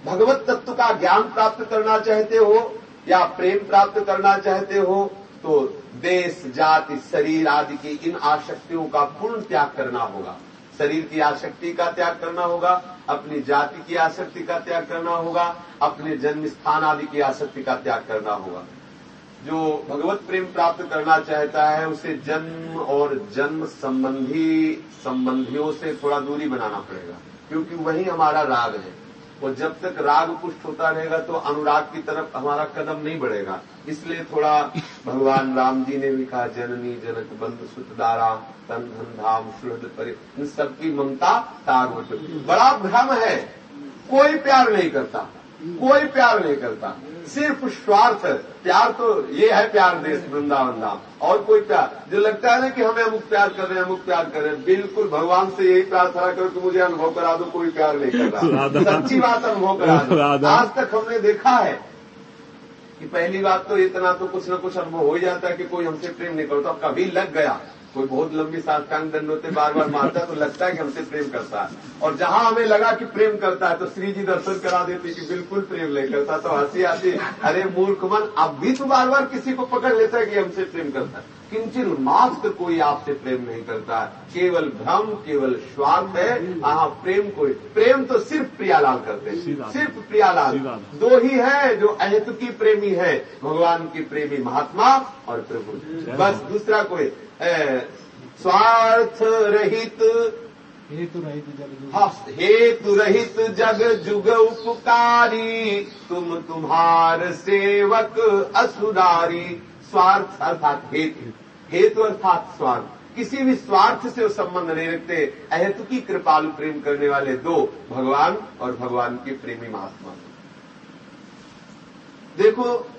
भगवत तत्व का ज्ञान प्राप्त करना चाहते हो, या प्रेम प्राप्त करना चाहते हो तो देश, जाति, शरीर आदि की इन आसक्तियों का पूर्ण त्याग करना होगा। शरीर की आसक्ति का त्याग करना होगा, अपनी जाति की आसक्ति का त्याग करना होगा, अपने जन्म स्थान आदि की आसक्ति का त्याग करना होगा। जो भगवत प्रेम प्राप्त करना चाहता है, उसे जन्म और जन्म संबंधी संबंधियों से थोड़ा दूरी बनाना पड़ेगा, क्योंकि वही हमारा राग है। और जब तक राग पुष्ट होता रहेगा तो अनुराग की तरफ़ हमारा कदम नहीं बढ़ेगा। इसलिए थोड़ा भगवान राम जी ने भी कहा, जननी जनक बंधु सुतदारा तन धन धाम, सुहृद परि इन सबकी ममता ताग बड़ा भ्रम है। कोई प्यार नहीं करता। कोई प्यार नहीं करता। सिर्फ़ स्वार्थ प्यार तो ये है प्यार देश वृंदावन धाम और कोई प्यार जो लगता है ना कि हमें अमुक प्यार कर रहे हैं अमुक प्यार कर रहे हैं बिल्कुल भगवान से यही प्रार्थना करो कि मुझे अनुभव करा दो कोई प्यार नहीं कर रहा। सच्ची बात अनुभव करा दो। आज तक हमने देखा है कि पहली बात तो इतना तो कुछ न कुछ अनुभव हो ही जाता है कि कोई हमसे प्रेम नहीं करता कभी लग गया। कोई बहुत लंबी साष्टांग दंड होते बार बार मारता है तो लगता है कि हमसे प्रेम करता है। और जहाँ हमें लगा कि प्रेम करता है तो श्री जी दर्शन करा देते कि बिल्कुल प्रेम नहीं करता। तो हँसी आती अरे मूर्ख मन अब भी तो बार बार किसी को पकड़ लेता है कि हमसे प्रेम करता है? किंचन मात्र कोई आपसे प्रेम नहीं करता। केवल भ्रम केवल स्वार्थ है। हाँ प्रेम कोई प्रेम तो सिर्फ़ प्रियालाल करते हैं। सिर्फ़ प्रियालाल। दो ही है जो अहित अहेतुकी प्रेमी है। भगवान की प्रेमी महात्मा और प्रभु। बस दूसरा कोई स्वार्थ रहित हेतु रहित जग। हाँ, हेतु रहित जग जुग उपकारी। तुम तुम्हार सेवक असुदारी स्वार्थ अर्थात हेतु। हेतु अर्थात स्वार्थ। किसी भी स्वार्थ से वो संबंध नहीं रखते। अहेतु की कृपालु प्रेम करने वाले दो भगवान और भगवान के प्रेमी महात्मा। देखो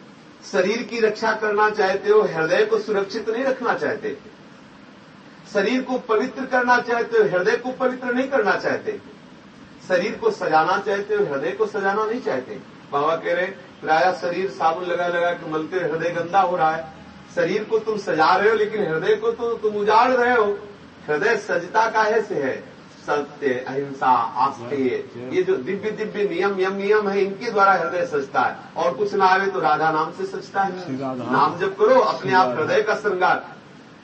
शरीर की रक्षा करना चाहते हो हृदय को सुरक्षित नहीं रखना चाहते। शरीर को पवित्र करना चाहते हो हृदय को पवित्र नहीं करना चाहते। शरीर को सजाना चाहते हो हृदय को सजाना नहीं चाहते। बाबा कह रहे प्राय शरीर साबुन लगा लगा के मलते हृदय गंदा हो रहा है। शरीर को तुम सजा रहे हो लेकिन हृदय को तो तुम उजाड़ रहे हो। हृदय सजता काहे से है। सत्य अहिंसा आस्तेय ये जो दिव्य दिव्य नियम यम नियम है इनके द्वारा हृदय सजता है। और कुछ ना आवे तो राधा नाम से सजता है। नाम। जब करो अपने आप हृदय का श्रृंगार।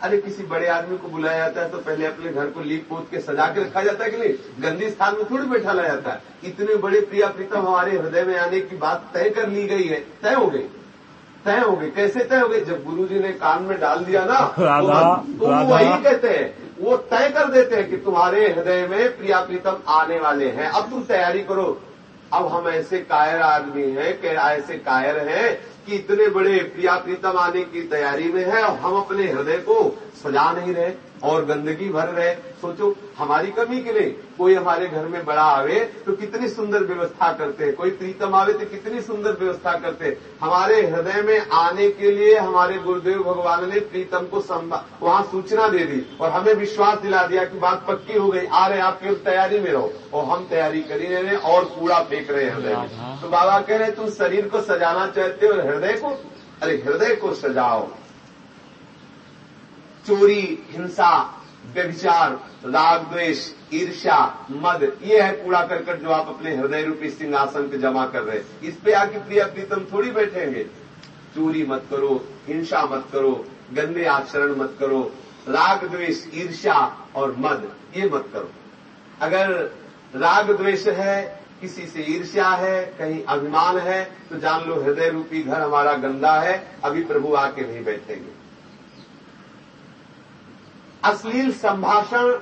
अरे किसी बड़े आदमी को बुलाया जाता है तो पहले अपने घर को लीप पोत के सजा के रखा जाता है कि नहीं? गंदी स्थान में थोड़ी बैठा लाया जाता है। इतने बड़े प्रिया प्रीतम हमारे हृदय में आने की बात तय कर ली गई है। तय हो गई। तय हो गई। कैसे तय हो गई? जब गुरु जी ने कान में डाल दिया ना तो, तो वही कहते हैं। वो तय कर देते हैं कि तुम्हारे हृदय में प्रिया प्रीतम आने वाले हैं। अब तुम तैयारी करो। अब हम ऐसे कायर आदमी हैं ऐसे कायर हैं कि इतने बड़े प्रिया प्रीतम आने की तैयारी में है और हम अपने हृदय को सजा नहीं रहे। और गंदगी भर रहे। सोचो हमारी कमी के लिए कोई हमारे घर में बड़ा आवे तो कितनी सुंदर व्यवस्था करते। हैं कोई प्रीतम आवे तो कितनी सुंदर व्यवस्था करते। हैं हमारे हृदय में आने के लिए हमारे गुरुदेव भगवान ने प्रीतम को वहाँ सूचना दे दी और हमें विश्वास दिला दिया कि बात पक्की हो गई। आ रहे आप केवल तैयारी में रहो और हम तैयारी कर रहे और कूड़ा फेंक रहे हैं हृदय में। तो बाबा कह रहे तुम शरीर को सजाना चाहते हो हृदय को अरे हृदय को सजाओ। चोरी, हिंसा, व्यभिचार, राग, द्वेष, ईर्ष्या, मद, ये है कूड़ा करकट जो आप अपने हृदय रूपी सिंहासन पे जमा कर रहे हैं। इस पे आके प्रिया प्रीतम थोड़ी बैठेंगे। चोरी मत करो, हिंसा मत करो, गंदे आचरण मत करो, राग, द्वेष, ईर्ष्या और मद, ये मत करो। अगर राग, द्वेष है, किसी से ईर्ष्या है, कहीं अभिमान है तो जान लो हृदय रूपी घर हमारा गंदा है, अभी प्रभु आके नहीं बैठेंगे। अश्लील संभाषण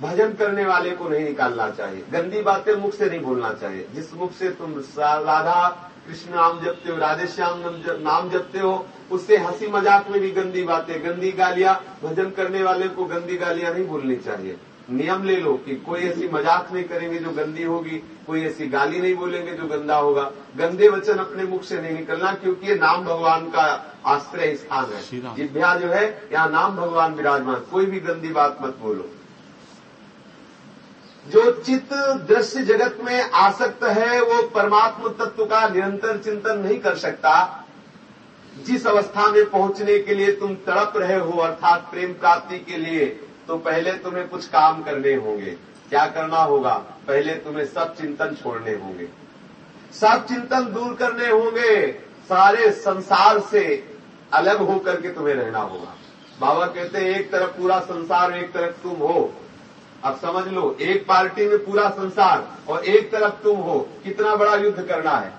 भजन करने वाले को नहीं निकालना चाहिए। गंदी बातें मुख से नहीं बोलना चाहिए। जिस मुख से तुम राधा कृष्ण नाम जपते हो, राधे श्याम नाम जपते हो, उससे हँसी मज़ाक में भी गंदी बातें, गंदी गालियाँ, भजन करने वाले को गंदी गालियाँ नहीं बोलनी चाहिए। नियम ले लो कि कोई ऐसी मज़ाक नहीं करेंगे जो गंदी होगी कोई ऐसी गाली नहीं बोलेंगे जो गंदा होगा। गंदे वचन अपने मुख से नहीं निकलना क्योंकि ये नाम भगवान का आश्रय स्थान है। जिभ्या जो है यहाँ नाम भगवान विराजमान। कोई भी गंदी बात मत बोलो। जो चित्त दृश्य जगत में आसक्त है वो परमात्म तत्व का निरंतर चिंतन नहीं कर सकता। जिस अवस्था में पहुँचने के लिए तुम तड़प रहे हो अर्थात प्रेम प्राप्ति के लिए तो पहले तुम्हें कुछ काम करने होंगे। क्या करना होगा? पहले तुम्हें सब चिंतन छोड़ने होंगे। सब चिंतन दूर करने होंगे। सारे संसार से अलग होकर के तुम्हें रहना होगा। बाबा कहते हैं, एक तरफ़ पूरा संसार, एक तरफ़ तुम हो। अब समझ लो, एक पार्टी में पूरा संसार और एक तरफ़ तुम हो। कितना बड़ा युद्ध करना है।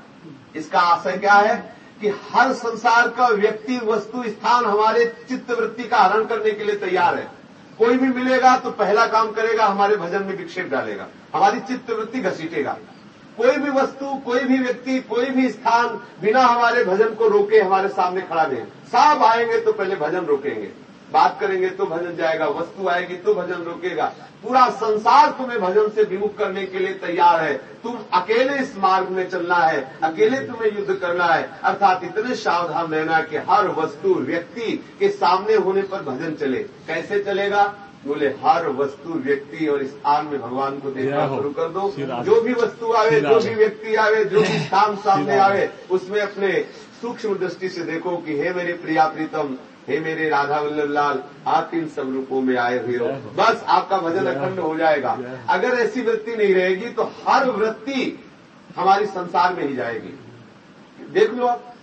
इसका आशय क्या है? कि हर संसार का व्यक्ति, वस्तु, स्थान हमारे चित्तवृत्ति का हरण करने के लिए तैयार है। कोई भी मिलेगा तो पहला काम करेगा, हमारे भजन में विक्षेप डालेगा, हमारी चित्तवृत्ति घसीटेगा। कोई भी वस्तु, कोई भी व्यक्ति, कोई भी स्थान बिना हमारे भजन को रोके हमारे सामने खड़ा नहीं। सब आएँगे तो पहले भजन रोकेंगे। बात करेंगे तो भजन जाएगा वस्तु आएगी तो भजन रोकेगा। पूरा संसार तुम्हें भजन से विमुख करने के लिए तैयार है। तुम अकेले इस मार्ग में चलना है अकेले तुम्हें युद्ध करना है। अर्थात इतने सावधान रहना कि हर वस्तु व्यक्ति के सामने होने पर भजन चले। कैसे चलेगा? बोले हर वस्तु व्यक्ति और स्थान में भगवान को देखना शुरू कर दो। जो भी वस्तु आवे जो भी व्यक्ति आवे जो भी स्थान सामने आवे उसमें अपने सूक्ष्म दृष्टि से देखो कि हे मेरे प्रिया प्रीतम हे मेरे राधा वल्लभ लाल आप इन सब रूपों में आए हुए हो। बस आपका भजन अखंड हो। जाएगा। अगर ऐसी वृत्ति नहीं रहेगी तो हर वृत्ति हमारी संसार में ही जाएगी। देख लो आप।